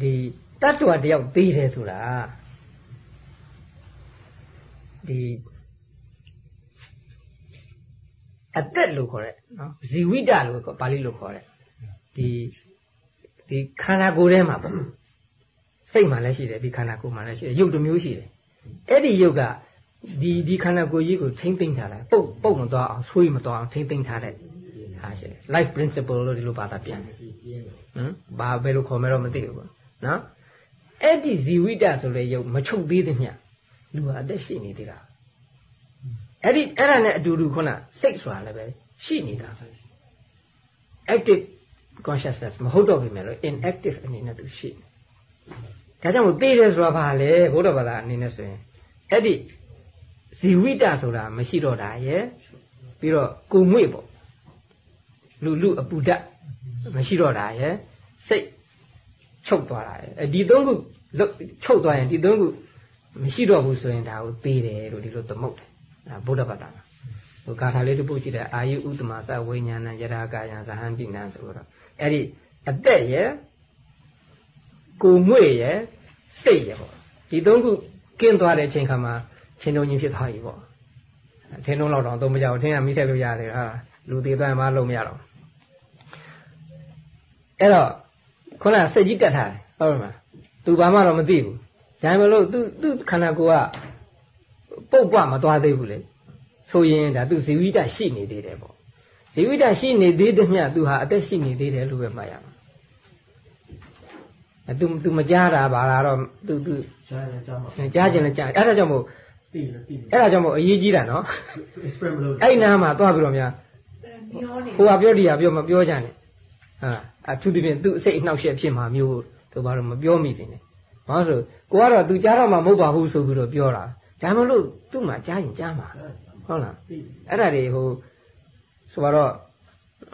ဒီတတ္တဝတယောက်သေးတယ်ဆိုတာဒီအသက်လို့ခေါ်တဲ့နော်ဇီဝိတလို့ပါဠိလိုခေါ်တဲ့ဒီဒီခန္ဓာကိုယ်ထဲမှာပေါ့စိတ်မှလည်းရှိတယ်ဒီခန္ဓာကိုယ်မှလည်းရှိတယ်ရုပ်တစ်မျိုးရှိတယ်အဲ့ဒီရုပ်ကဒီဒီခန္ဓာကိုယ်ကြီးကိုထိမ့်သိမ့်ထားတယ်ပုတ်ပုတ်မသွားအောင်ဆွေးမသွားအောင်ထိမ့်သိမ့်ထားတဲ့ဟာရှိတယ် life principle လို့ဒီလိုဘာသာပြန်တယ်ဟမ်ဘာဘယ်လိုခေါ်မလဲတော့မသိဘူးပေါ့ နော်အဲ့ဒီဇီဝိတဆိုတဲ့ရုပ်မချုပ်သေးသမျှလူဟာအသက်ရှိနေသေးတာအဲ့ဒီအဲ့ဒါနဲ့အတူတူခုနစိတ်ဆိုတာလည်းပဲရှိနေတာပဲ active consciousness မဟုတ်တော့ပြီမဲ့လို့ inactive အနေနဲ့သူရှိနေဒါကြောင့်မို့သိတယ်ဆိုတာဘာလဲဘုရားဘာသာအနေနဲ့ဆိုရင်အဲ့ဒီဇီဝိတဆိုတာမရှိတော့တာရဲ့ပြီးတော့ကုငွေ့ပေါ့လူလူအပူဓာတ်မရှိတော့တာရဲ့စိတ် ချုပ်သွားတာရဲ့ဒီသုံးခုချုပ်သွားရင်ဒီသုံးခုမရှိတော့ဘူးဆိုရင်ဒါကိုသိတယ်လို့ဒီလိုသမုတ်တယ်ဒါဗုဒ္ဓဘာသာမှာဟိုကာထာလေးတစ်ပုဒ်ကြည့်တယ်အာယုဥတ္တမသဝိညာဏယရာကာယံဇဟံပိနံဆိုတော့အဲ့ဒီအသက်ရဲ့ကိုငွေ့ရဲ့စိတ်ရဲ့ပေါ့ဒီသုံးခုကင်းသွားတဲ့အချိန်ခါမှာချင်းတုံချင်းဖြစ်သွားပြီပေါ့ထင်းလုံးတော့တော့သုံးမကြဘူးထင်းကမိဆက်လို့ရတယ်ဟာလူသေးသွားမှလုံးမရတော့အဲ့တော့ ခုနစိတ်ကြီးတက်ထားတယ်ဟုတ်မှာသူဘာမှတော့မသိဘူးဒါမှမဟုတ်သူသူခန္ဓာကိုယ်ကပုတ်ပွမသွားသေးဘူးလေဆိုရင်ဒါသူဇီဝိတရှိနေသေးတယ်ပေါ့ဇီဝိတရှိနေသေးတဲ့မြတ်သူဟာအသက်ရှိနေသေးတယ်လို့ပဲမှတ်ရမှာအဲသူသူမကြားတာဘာလာတော့သူသူကြားရင်ကြားမှာကြားခြင်းလည်းကြားအဲ့ဒါကြောင့်မို့သိတယ်သိတယ်အဲ့ဒါကြောင့်မို့အရေးကြီးတာနော် experiment မလုပ်အဲ့နားမှာသွားပြီးတော့များဟိုကပြောတရားပြောမပြောကြနဲ့ဟာ အထူးသဖြင့်သူအစိတ်အနှောက်အယှက်ဖြစ်မှာမျိုးသူဘာလို့မပြောမိတင်လဲဘာလို့ဆိုကိုကတော့သူကြားတော့မှမဟုတ်ပါဘူးဆိုပြီးတော့ပြောတာဒါမှမလို့သူ့မှာကြားရင်ကြားမှာဟုတ်လားအဲ့ဒါတွေဟိုဆိုတော့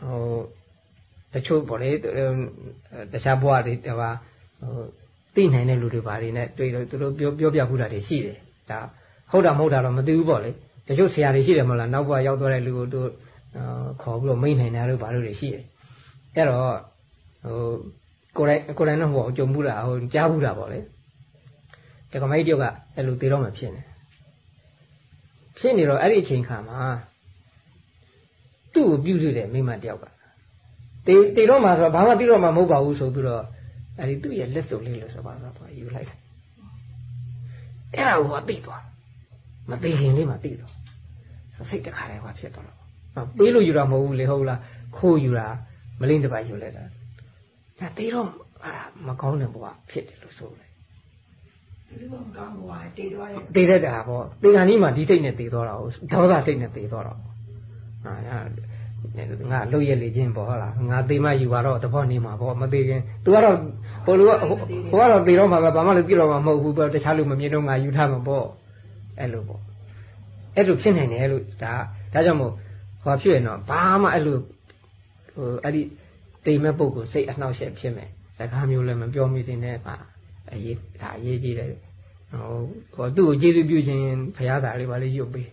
ဟိုတချို့ပေါ့လေတခြားဘဝတွေဟိုသိနိုင်တဲ့လူတွေဘာတွေနဲ့တွေ့တော့သူတို့ပြောပြောပြခုတာတွေရှိတယ်ဒါဟုတ်တာမဟုတ်တာတော့မသိဘူးပေါ့လေတချို့ဆရာတွေရှိတယ်မဟုတ်လားနောက်ဘဝရောက်သွားတဲ့လူကိုသူခေါ်ပြီးတော့မိန်နိုင်တာတို့ဘာလို့တွေရှိတယ် အဲ့တော့ဟိုကိုယ်တိုင်ကိုယ်တိုင်တော့ဟိုကြုံဘူးတာဟိုကြားဘူးတာပေါ့လေတက္ကမကြီးတယောက်ကအဲ့လိုသေတော့မှဖြစ်နေဖြစ်နေတော့အဲ့ဒီအချိန်ခါမှာသူ့ကိုပြုစုတယ်မိမတယောက်ကတေတေတော့မှဆိုတော့ဘာမှသိတော့မှမဟုတ်ပါဘူးဆိုပြီးတော့အဲ့ဒီသူ့ရဲ့လက်စုပ်လေးလို့ဆိုပါတော့ယူလိုက်တယ်အဲ့ဒါကိုသိသွားမသိခင်လေးမှသိတော့စိတ်တခါတည်းဟောဖြစ်သွားတော့ပေးလို့ယူတာမဟုတ်ဘူးလေဟုတ်လားခိုးယူတာ မလိမ့်တပိုက်ယူလိုက်တာဒါတေတော့အာမကောင်းတဲ့ဘဝဖြစ်တယ်လို့ဆိုတယ်ဒီဘဝကောင်းဘဝတေတော့တေတဲ့တာပေါ့တေခါနီးမှာဒီစိတ်နဲ့တေတော့တာဒေါသစိတ်နဲ့တေတော့တာဟာငါလှုပ်ရက်လေချင်းပေါ့ဟုတ်လားငါသေးမှယူပါတော့တဘောနေမှာပေါ့မသေးခင် तू ကတော့ဟိုလူကဟိုကတော့သေတော့မှာပဲဘာမှလည်းပြစ်တော့မှာမဟုတ်ဘူးပေါ့တခြားလူမမြင်တော့ငါယူထားမှာပေါ့အဲ့လိုပေါ့အဲ့လိုဖြစ်နိုင်တယ်လို့ဒါဒါကြောင့်မို့ဟောဖြစ်ရင်တော့ဘာမှအဲ့လို ဟိုအဲ့ဒီတိမ်မဲ့ပုဂ္ဂိုလ်စိတ်အနှောက်အယှက်ဖြစ်မယ်စကားမျိုးလည်းမပြောမိစေနဲ့ပါအရေးဒါအရေးကြီးတယ်ဟိုဟောသူ့ကိုကျေးဇူးပြုခြင်းဖရာသားလေးပါလေးရုပ်ပေး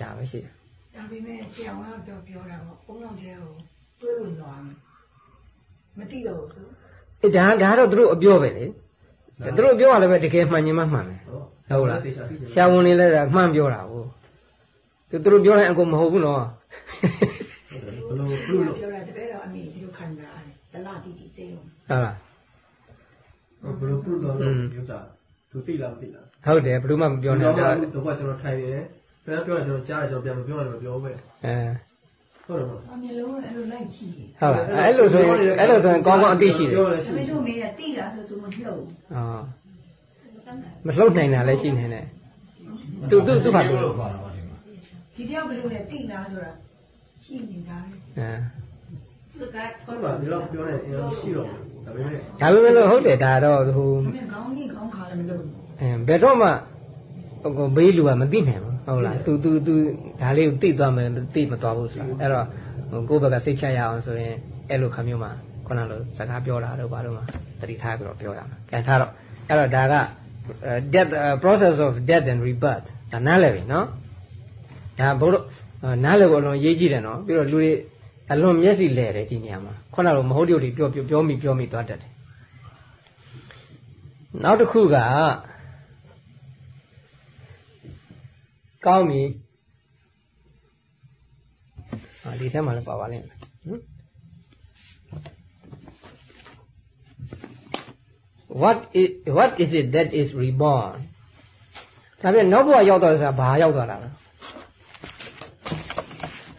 ဒါပဲရှိတယ်ဒါပေမဲ့ဆရာကတော့ပြောတာပေါ့ဘုံတော်ကျဲကိုတွေးလို့တော့မသိတော့ဘူးဆိုအဲဒါဒါတော့သူတို့အပြောပဲလေသူတို့ပြောရလည်းပဲတကယ်မှန်ရင်မှမှန်တယ်ဟုတ်လားဆရာဝန်တွေလည်းဒါမှန်ပြောတာဟုတ်သူတို့ပြောရင်အကုန်မဟုတ်ဘူးနော်ဘယ်လိုပြုလို့ပြောတာတကယ်တော့အမေဒီလိုခံတာတလားတီတီစေး ဟုတ်လားဘယ်လိုပြုလို့လဲပြောကြသူသိလားမသိလားဟုတ်တယ်ဘယ်လိုမှမပြောနိုင်ဘူးတော့တော့ကျွန်တော်ထိုင်နေတယ်ဘယ်ပြောရကျွန်တော်ကြားရကျွန်တော်ပြန်မပြောရမပြောပဲအဲဟုတ်တယ်ဟုတ်အမျိုးလုံးအဲ့လိုလိုက်ကြည့်ဟုတ်လားအဲ့လိုဆိုရင်အဲ့လိုဆိုရင်ကောင်းကောင်းအသိရှိတယ်ဒါပေမဲ့တို့မေးတာတိတာဆိုသူမလှုပ်အာမလှုပ်နိုင်တာလည်းရှိနေတယ်သူသူသူ့ဘာလို့ဒီတယောက်ဘယ်လိုလဲတိလားဆိုတာရှိနေတာအဲစကားဟုတ်ပါဒီလိုပြောနေရင်ရှိတော့ ဒါပေမဲ့ဒါပေမဲ့လို့ဟုတ်တယ်ဒါတော့ဟိုခေါင်းကြီးခေါင်းခါလည်းမလုပ်ဘူးအဲဘယ်တော့မှဟိုဘေးလူကမသိနိုင်ဘူးဟုတ်လား तू तू तू ဒါလေးကိုသိသွားမယ်သိမသွားဘူးဆိုတာအဲ့တော့ဟိုကိုယ့်ဘက်ကစိတ်ချရအောင်ဆိုရင်အဲ့လိုခမျိုးမှာခုနလိုစကားပြောတာတော့ဘာလို့မှတတိထားပြီးတော့ပြောရမှာပြန်ထားတော့အဲ့တော့ဒါက death process of death and rebirth ဒါနားလည်ပြီနော်ဒါဘုရားနားလည်ဖို့အလွန်ရေးကြည့်တယ်နော်ပြီးတော့လူတွေ အလွန်မျက်စိလဲတယ်ဒီနေရာမှာခုနလိုမဟုတ်တုတ်တွေပြောပြောမိပြောမိသွားတတ်တယ်နောက်တစ်ခုကကောင်းပြီဟာဒီထဲမှာလည်းပါပါလိမ့်မယ်ဟင် what is what is it that is reborn ဒါပြန်နောက်ဘဝရောက်တော့ဆိုတာဘာရောက်သွားတာလဲ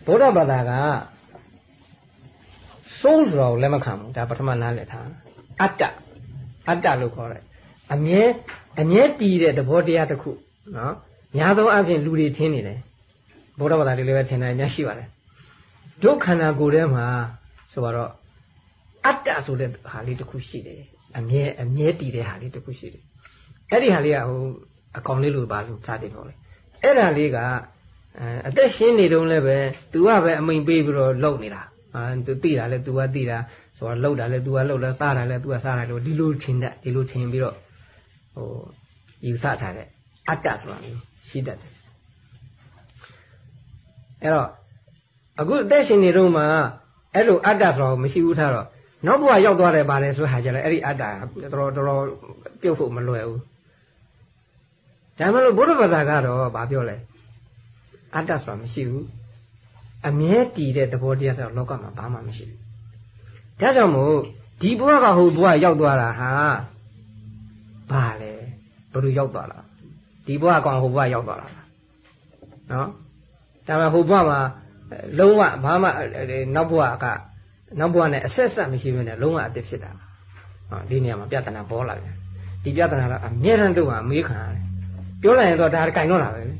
ဘုရားဘာသာက soul ဆိုတော့လက်မခံဘူးဒါပထမနားလည်ထားအတ္တအတ္တလို့ခေါ်တယ်အမြဲအမြဲတည်တဲ့သဘောတရားတစ်ခုနော်များသောအားဖြင့်လူတွေထင်နေတယ်ဘုရားဘာသာတွေလည်းပဲထင်တယ်များရှိပါတယ်ဒုက္ခန္ဓာကိုယ်ထဲမှာဆိုတော့အတ္တဆိုတဲ့ဟာလေးတစ်ခုရှိတယ်အမြဲအမြဲတည်တဲ့ဟာလေးတစ်ခုရှိတယ်အဲ့ဒီဟာလေးကဟိုအကောင်လေးလို့ပါလို့စတယ်ပေါ့လေအဲ့ဒါလေးကအဲအသက်ရှင်းနေတုန်းလည်းပဲ तू ကပဲအမိန်ပေးပြီးတော့လုပ်နေတာ အာ तू သိတာလဲ तू ကသိတာဆိုတော့လှုပ်တာလဲ तू ကလှုပ်လဲစားတာလဲ तू ကစားတာလို့ဒီလိုထင်တတ်ဒီလိုထင်ပြီးတော့ဟိုယူဆထားတဲ့အတ္တဆိုတာမျိုးရှိတတ်တယ်အဲ့တော့အခုအသက်ရှင်နေတော့မှအဲ့လိုအတ္တဆိုတော့မရှိဘူးထားတော့နောက်ဘဝရောက်သွားတယ်ပါတယ်ဆိုဟာကြလဲအဲ့ဒီအတ္တတော်တော်တော်ပြုတ်ဖို့မလွယ်ဘူးဒါမှမဟုတ်ဘုရားဘာသာကတော့ဗာပြောလဲအတ္တဆိုတာမရှိဘူး အမြဲတည်တဲ့သဘောတရားဆိုတော့လောကမှာဘာမှမရှိဘူးဒါကြောင့်မို့ဒီဘဝကဟိုဘဝရောက်သွားတာဟာဘာလဲဘယ်လိုရောက်သွားတာဒီဘဝကောင်ဟိုဘဝရောက်သွားတာနော်ဒါပေမဲ့ဟိုဘဝမှာလုံးဝဘာမှနောက်ဘဝကနောက်ဘဝနဲ့အဆက်ဆက်မရှိဘဲနဲ့လုံးဝအစ်စ်ဖြစ်တာဟောဒီနေရာမှာပြဿနာပေါ်လာတယ်ဒီပြဿနာကအမြဲတမ်းတော့အမေးခံရတယ်ပြောလိုက်ရင်တော့ဒါကင်တော့တာပဲလေ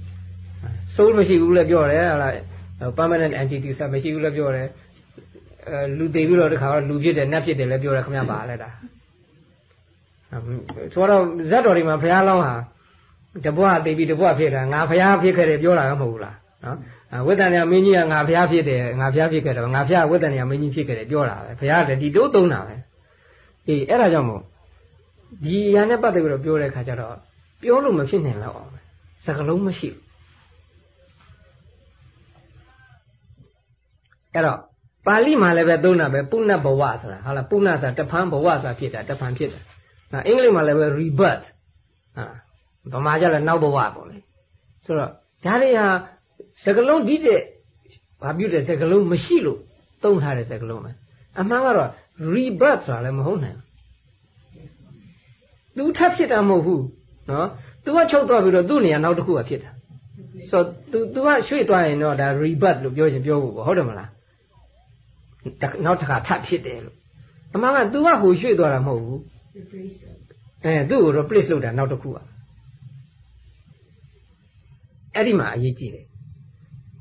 စိုးမရှိဘူးလည်းပြောတယ်ဟာလား permanent entity ဆက်မရှိဘူးလည်းပြောတယ်အဲလူသေးပြီးတော့တခါတော့လူဖြစ်တယ်နတ်ဖြစ်တယ်လည်းပြောတယ်ခင်ဗျပါလဲတာဆိုတော့ဇတ်တော်ဒီမှာဘုရားလောင်းဟာတဘွားသိပြီးတဘွားဖြစ်တာငါဘုရားဖြစ်ခဲ့တယ်ပြောတာကမဟုတ်ဘူးလားနော်ဝိတ္တန်ရမင်းကြီးကငါဘုရားဖြစ်တယ်ငါဘုရားဖြစ်ခဲ့တယ်ငါဘုရားဝိတ္တန်ရမင်းကြီးဖြစ်ခဲ့တယ်ပြောတာပဲဘုရားလည်းဒီတို့သုံးတာပဲအေးအဲ့ဒါကြောင့်မို့ဒီအရာနဲ့ပတ်သက်ပြီးတော့ပြောတဲ့ခါကျတော့ပြောလို့မဖြစ်နိုင်တော့အောင်စကလုံးမရှိဘူး အဲ့တော့ပါဠိမှာလည်းပဲသုံးတာပဲပုဏ္ဏဘဝဆိုတာဟုတ်လားပုဏ္ဏဆိုတာတဖန်ဘဝဆိုတာဖြစ်တာတဖန်ဖြစ်တာနော်အင်္ဂလိပ်မှာလည်းပဲ rebirth ဟာဗမာကျလည်းနောက်ဘဝပေါ့လေဆိုတော့ဒါတွေဟာသကလုံးဒီတဲ့ဘာပြုတဲ့သကလုံးမရှိလို့သုံးထားတဲ့သကလုံးပဲအမှန်ကတော့ rebirth ဆိုတာလည်းမဟုတ်နိုင်ဘူးသူထပ်ဖြစ်တာမဟုတ်ဘူးနော်သူကချုပ်သွားပြီးတော့သူ့နေရာနောက်တစ်ခုကဖြစ်တာဆိုတော့ तू तू ကရွှေ့သွားရင်တော့ဒါ rebirth လို့ပြောရင်ပြောဖို့ပေါ့ဟုတ်တယ်မလား နောက်တစ်ခါထပ်ဖြစ်တယ်လို့အမှန်က तू ကဟိုရွှေ့သွားတာမဟုတ်ဘူးအဲသူ့ကို replace လုပ်တာနောက်တစ်ခုอ่ะအဲ့ဒီမှာအရေးကြီးတယ်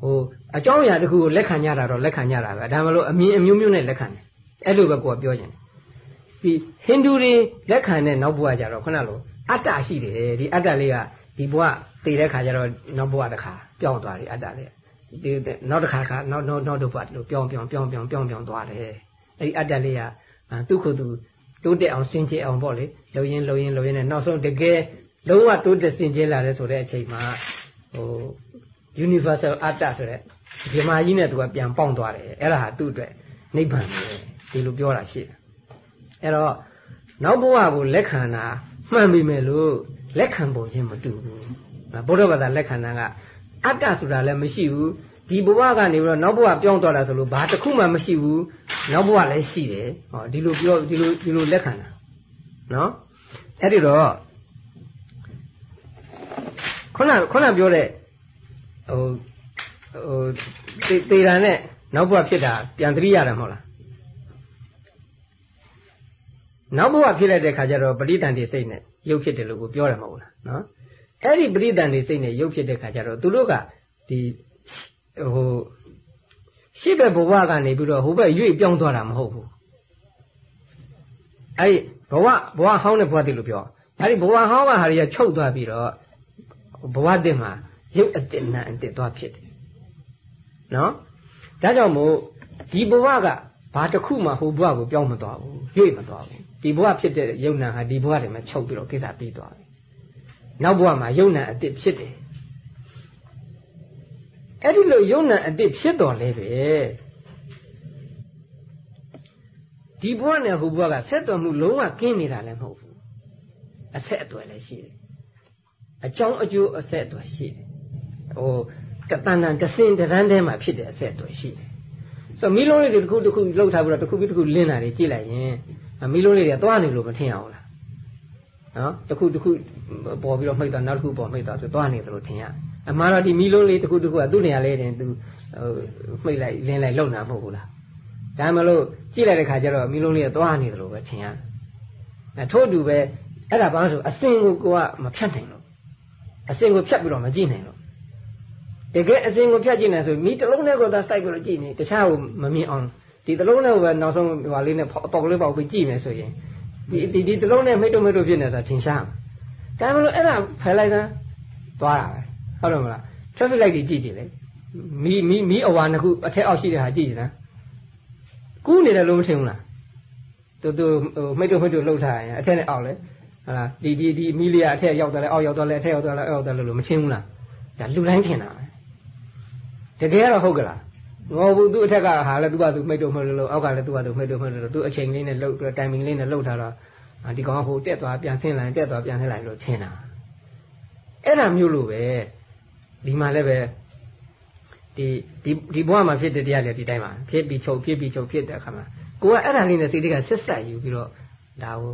ဟိုအကြောင်းအရာတစ်ခုကိုလက်ခံကြတာတော့လက်ခံကြတာပဲဒါမှမလို့အမြင်အမျိုးမျိုးနဲ့လက်ခံတယ်အဲ့လိုပဲကိုကပြောချင်တယ်ဒီဟိန္ဒူတွေလက်ခံတဲ့နောက်ဘဝကြတော့ခုနလိုအတ္တရှိတယ်ဒီအတ္တလေးကဒီဘဝတည်တဲ့ခါကျတော့နောက်ဘဝတစ်ခါပြောင်းသွားတယ်အတ္တလေး ဒီနောက်တစ်ခါခါနောက်နောက်နောက်တစ်ဘဝလို့ပြောင်းပြောင်းပြောင်းပြောင်းပြောင်းပြောင်းသွားတယ်အဲ့ဒီအတ္တလေးကသူ့ခုသူတိုးတက်အောင်စင်ကြယ်အောင်ပေါ့လေလုံရင်လုံရင်လုံရင်နဲ့နောက်ဆုံးတကယ်လုံးဝတိုးတက်စင်ကြယ်လာတယ်ဆိုတဲ့အချိန်မှာဟို universal အတ္တဆိုတဲ့ဒီမာကြီးနဲ့သူကပြန်ပေါင်းသွားတယ်အဲ့ဒါဟာသူ့အတွက်နိဗ္ဗာန်ပဲဒီလိုပြောတာရှိတယ်အဲ့တော့နောက်ဘဝကိုလက်ခံတာမှန်ပြီမဲ့လို့လက်ခံပုံချင်းမတူဘူးဘုရားဘာသာလက်ခံတာက အတ္တဆိုတာလည်းမရှိဘူးဒီဘဝကနေပြီးတော့နောက်ဘဝပြောင်းသွားတာဆိုလို့ဘာတစ်ခုမှမရှိဘူးနောက်ဘဝလည်းရှိတယ်ဟောဒီလိုပြောဒီလိုဒီလိုလက်ခံတာနော်အဲ့ဒီတော့ခုနခုနပြောတဲ့ဟိုဟိုတေတံနဲ့နောက်ဘဝဖြစ်တာပြန်သတိရတာမဟုတ်လားနောက်ဘဝဖြစ်လိုက်တဲ့ခါကျတော့ပဋိသန္ဓေစိတ်နဲ့ရုပ်ဖြစ်တယ်လို့ကိုပြောတယ်မဟုတ်လားနော် အဲ့ဒီပဋိသန္ဓေစိတ်နဲ့ရုပ်ဖြစ်တဲ့ခါကျတော့သူတို့ကဒီဟိုရှေ့ဘက်ဘဝကနေပြီးတော့ဟိုဘက်ရွေ့ပြောင်းသွားတာမဟုတ်ဘူးအဲ့ဒီဘဝဘဝဟောင်းတဲ့ဘဝတည်းလို့ပြောအဲ့ဒီဘဝဟောင်းကဟာတွေကချုပ်သွားပြီးတော့ဘဝတည်းမှာရုပ်အတ္တနာအတ္တသွားဖြစ်တယ်နော်ဒါကြောင့်မို့ဒီဘဝကဘာတစ်ခုမှဟိုဘဝကိုပြောင်းမသွားဘူးရွေ့မသွားဘူးဒီဘဝဖြစ်တဲ့ယုံနာဟာဒီဘဝတွေမှာချုပ်ပြီးတော့ကိစ္စပြီးသွားတယ် နောက်ဘဝမှာယုံနာအတ္တဖြစ်တယ်အဲ့ဒီလိုယုံနာအတ္တဖြစ်တော်လဲပဲဒီဘဝနဲ့ဟိုဘဝကဆက်သွယ်မှုလုံးဝကင်းနေတာလည်းမဟုတ်ဘူးအဆက်အသွယ်လည်းရှိတယ်အကြောင်းအကျိုးအဆက်အသွယ်ရှိတယ်ဟိုကတန်တန်တစင်တစန်းထဲမှာဖြစ်တဲ့အဆက်အသွယ်ရှိတယ်ဆိုမီးလုံးလေးတွေတစ်ခုတစ်ခုလှုပ်ထားပြီးတော့တစ်ခုပြီးတစ်ခုလင်းတာတွေကြည့်လိုက်ရင်မီးလုံးလေးတွေသွားနေလို့မထင်အောင်လား နော်တစ်ခုတစ်ခုပေါ်ပြီးတော့မှိတ်သွားနောက်တစ်ခုပေါ်မှိတ်သွားဆိုသွားနေတယ်လို့ထင်ရအမှန်တော့ဒီမီးလုံးလေးတစ်ခုတစ်ခုကသူ့နေရာလေးတင်သူဟိုမှိတ်လိုက်လင်းလိုက်လုံတာမဟုတ်ဘူးလားဒါမှမလို့ကြည့်လိုက်တဲ့ခါကျတော့မီးလုံးလေးကသွားနေတယ်လို့ပဲထင်ရအဲထို့အတူပဲအဲ့ဒါဘာလို့ဆိုအစင်ကိုကိုကမဖြတ်နိုင်လို့အစင်ကိုဖြတ်ပြီးတော့မကြည့်နိုင်လို့တကယ်အစင်ကိုဖြတ်ကြည့်နေဆိုမိတလုံးနဲ့ကိုသာစိုက်ပြီးတော့ကြည့်နေတခြားကိုမမြင်အောင်ဒီတလုံးနဲ့ကိုပဲနောက်ဆုံးဟိုလေးနဲ့ပေါက်ကလေးပေါက်ပြီးကြည့်မယ်ဆိုရင် ဒီဒီဒီတလုံးနဲ့မိတ်တုံမိတ်တုံဖြစ်နေဆိုတာထင်ရှားမှာဒါမှမဟုတ်အဲ့ဒါဖယ်လိုက်စမ်းသွားတာပဲဟုတ်တယ်မလား traffic light ကြီးကြည့်ကြည့်လေမီးမီးမီးအဝါနှစ်ခုအထက်အောက်ရှိတဲ့ဟာကြည့်ကြည့်စမ်းကူးနေတယ်လို့မထင်ဘူးလားတူတူဟိုမိတ်တုံမိတ်တုံလှုပ်ထားရင်အထက်နဲ့အောက်လေဟာလားဒီဒီဒီမီလီယာအထက်ရောက်တယ်လေအောက်ရောက်တယ်လေအထက်ရောက်တယ်လေအောက်ရောက်တယ်လို့မချင်းဘူးလားဒါလူတိုင်းထင်တာပဲတကယ်တော့ဟုတ်ကလား ငေါဘူးသူ့အထက်ကဟာလဲသူကသူမိတ်တုံမိတ်တုံလို့အောက်ကလည်းသူကသူမိတ်တုံမိတ်တုံလို့သူအချိန်လေးနဲ့လှုပ်တိုင်မင်လေးနဲ့လှုပ်ထားတော့ဒီကောင်ဟိုတက်သွားပြန်ဆင်းလိုက်တက်သွားပြန်ဆင်းလိုက်လို့ထင်တာအဲ့ဒါမျိုးလို့ပဲဒီမှာလည်းပဲဒီဒီဒီဘဝမှာဖြစ်တဲ့တရားတွေဒီတိုင်းမှာဖြစ်ပြီးချုပ်ဖြစ်ပြီးချုပ်ဖြစ်တဲ့အခါမှာကိုကအဲ့ဒါလေးနဲ့စိတ်တွေကဆက်ဆက်ယူပြီးတော့ဒါကို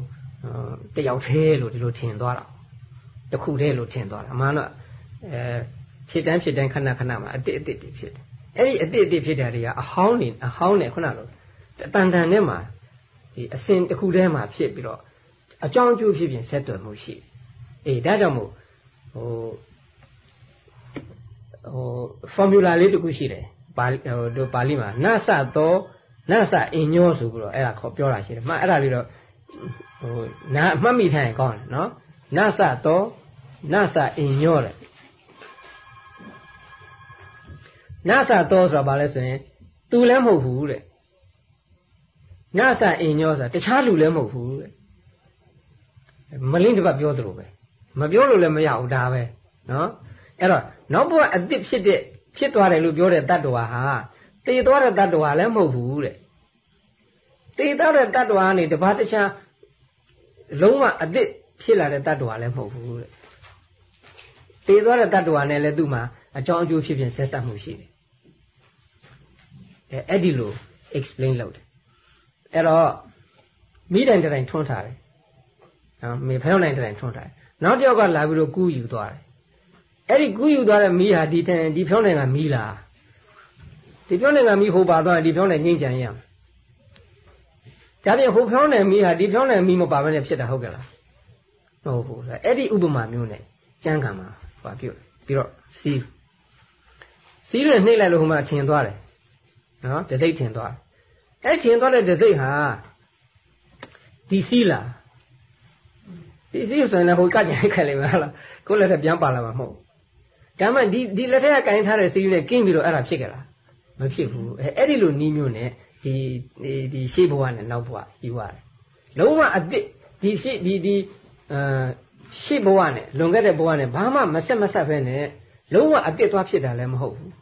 တယောက်သေးလို့ဒီလိုထင်သွားတာတခုတည်းလို့ထင်သွားတာအမှန်တော့အဲဖြစ်တန်းဖြစ်တန်းခဏခဏမှာအတိတ်အတိတ်ဖြစ်တယ် အဲ့ဒီအတိတ်အတိတ်ဖြစ်တာတွေကအဟောင်းနေအဟောင်းနေခုနလိုတန်တန်နဲ့မှာဒီအစဉ်တစ်ခုတည်းမှာဖြစ်ပြီးတော့အကြောင်းအကျိုးဖြစ်ဖြစ်ဆက်သွယ်မှုရှိအေးဒါကြောင့်မို့ဟိုဟို formula လေးတစ်ခုရှိတယ်ပါဟိုတို့ပါဠိမှာနသသောနသအင်ညောဆိုပြီးတော့အဲ့ဒါခေါ်ပြောတာရှိတယ်မှအဲ့ဒါလေးတော့ဟိုနာအမှတ်မိထားရင်ကောင်းတယ်နော်နသသောနသအင်ညောတဲ့ နသသောဆိုတာဘာလဲဆိုရင်သူလည်းမဟုတ်ဘူးတဲ့နသအင်ညောဆိုတာတခြားလူလည်းမဟုတ်ဘူးတဲ့မလင်းတပတ်ပြောသလိုပဲမပြောလို့လည်းမရဘူးဒါပဲနော်အဲ့တော့နောက်ဘဝအတိဖြစ်တဲ့ဖြစ်သွားတယ်လို့ပြောတဲ့တ attva ဟာတည်သွားတဲ့တ attva လည်းမဟုတ်ဘူးတဲ့တည်သွားတဲ့တ attva ကနေတပါးတခြားလုံးဝအတိဖြစ်လာတဲ့တ attva လည်းမဟုတ်ဘူးတဲ့တည်သွားတဲ့တ attva နဲ့လည်းသူ့မှာအကြောင်းအကျိုးဖြစ်ဖြစ်ဆက်ဆက်မှုရှိတယ် အဲအဲ့ဒီလို explain လုပ်တယ်အဲ့တော့မိတိုင်တိုင်ထွန်းထားတယ်နော်မေဖယောင်းနိုင်တိုင်ထွန်းထားတယ်နောက်တစ်ယောက်ကလာပြီးတော့ကူးယူသွားတယ်အဲ့ဒီကူးယူသွားတဲ့မီးဟာဒီတန်ဒီဖြောင်းနိုင်ကမီးလားဒီဖြောင်းနိုင်ကမီးဟိုပါသွားဒီဖြောင်းနိုင်ငိမ့်ကြံရမှာဒါပြင်ဟိုဖြောင်းနိုင်မီးဟာဒီဖြောင်းနိုင်မီးမပါဘဲနဲ့ဖြစ်တာဟုတ်ကဲ့လားဟုတ်ဘူးအဲ့ဒီဥပမာမျိုးနဲ့ကျမ်းဂန်မှာဟောပြုတ်ပြီးတော့စီးစီးရနှိမ့်လိုက်လို့ဟိုမှာထင်သွားတယ် နော်တစိတ်ထင်သွားအဲ့ထင်သွားတဲ့တစိတ်ဟာဒီစီးလားဒီစီးဆိုရင်လည်းဟိုကကြိုက်ခိုင်လိမ့်မယ်ဟုတ်လားကိုယ်လည်းပြန်ပါလာမှာမဟုတ်ဒါမှဒီဒီလက်ထက်ကင်ထားတဲ့စီးနဲ့ကင်းပြီးတော့အဲ့ဒါဖြစ်ကြလားမဖြစ်ဘူးအဲအဲ့ဒီလိုနီးမျိုးနဲ့ဒီဒီရှေ့ဘဝနဲ့နောက်ဘဝယူရတယ်လုံးဝအစ်စ်ဒီရှေ့ဒီဒီအာရှေ့ဘဝနဲ့လွန်ခဲ့တဲ့ဘဝနဲ့ဘာမှမဆက်မဆက်ပဲနဲ့လုံးဝအစ်စ်သွားဖြစ်တာလည်းမဟုတ်ဘူး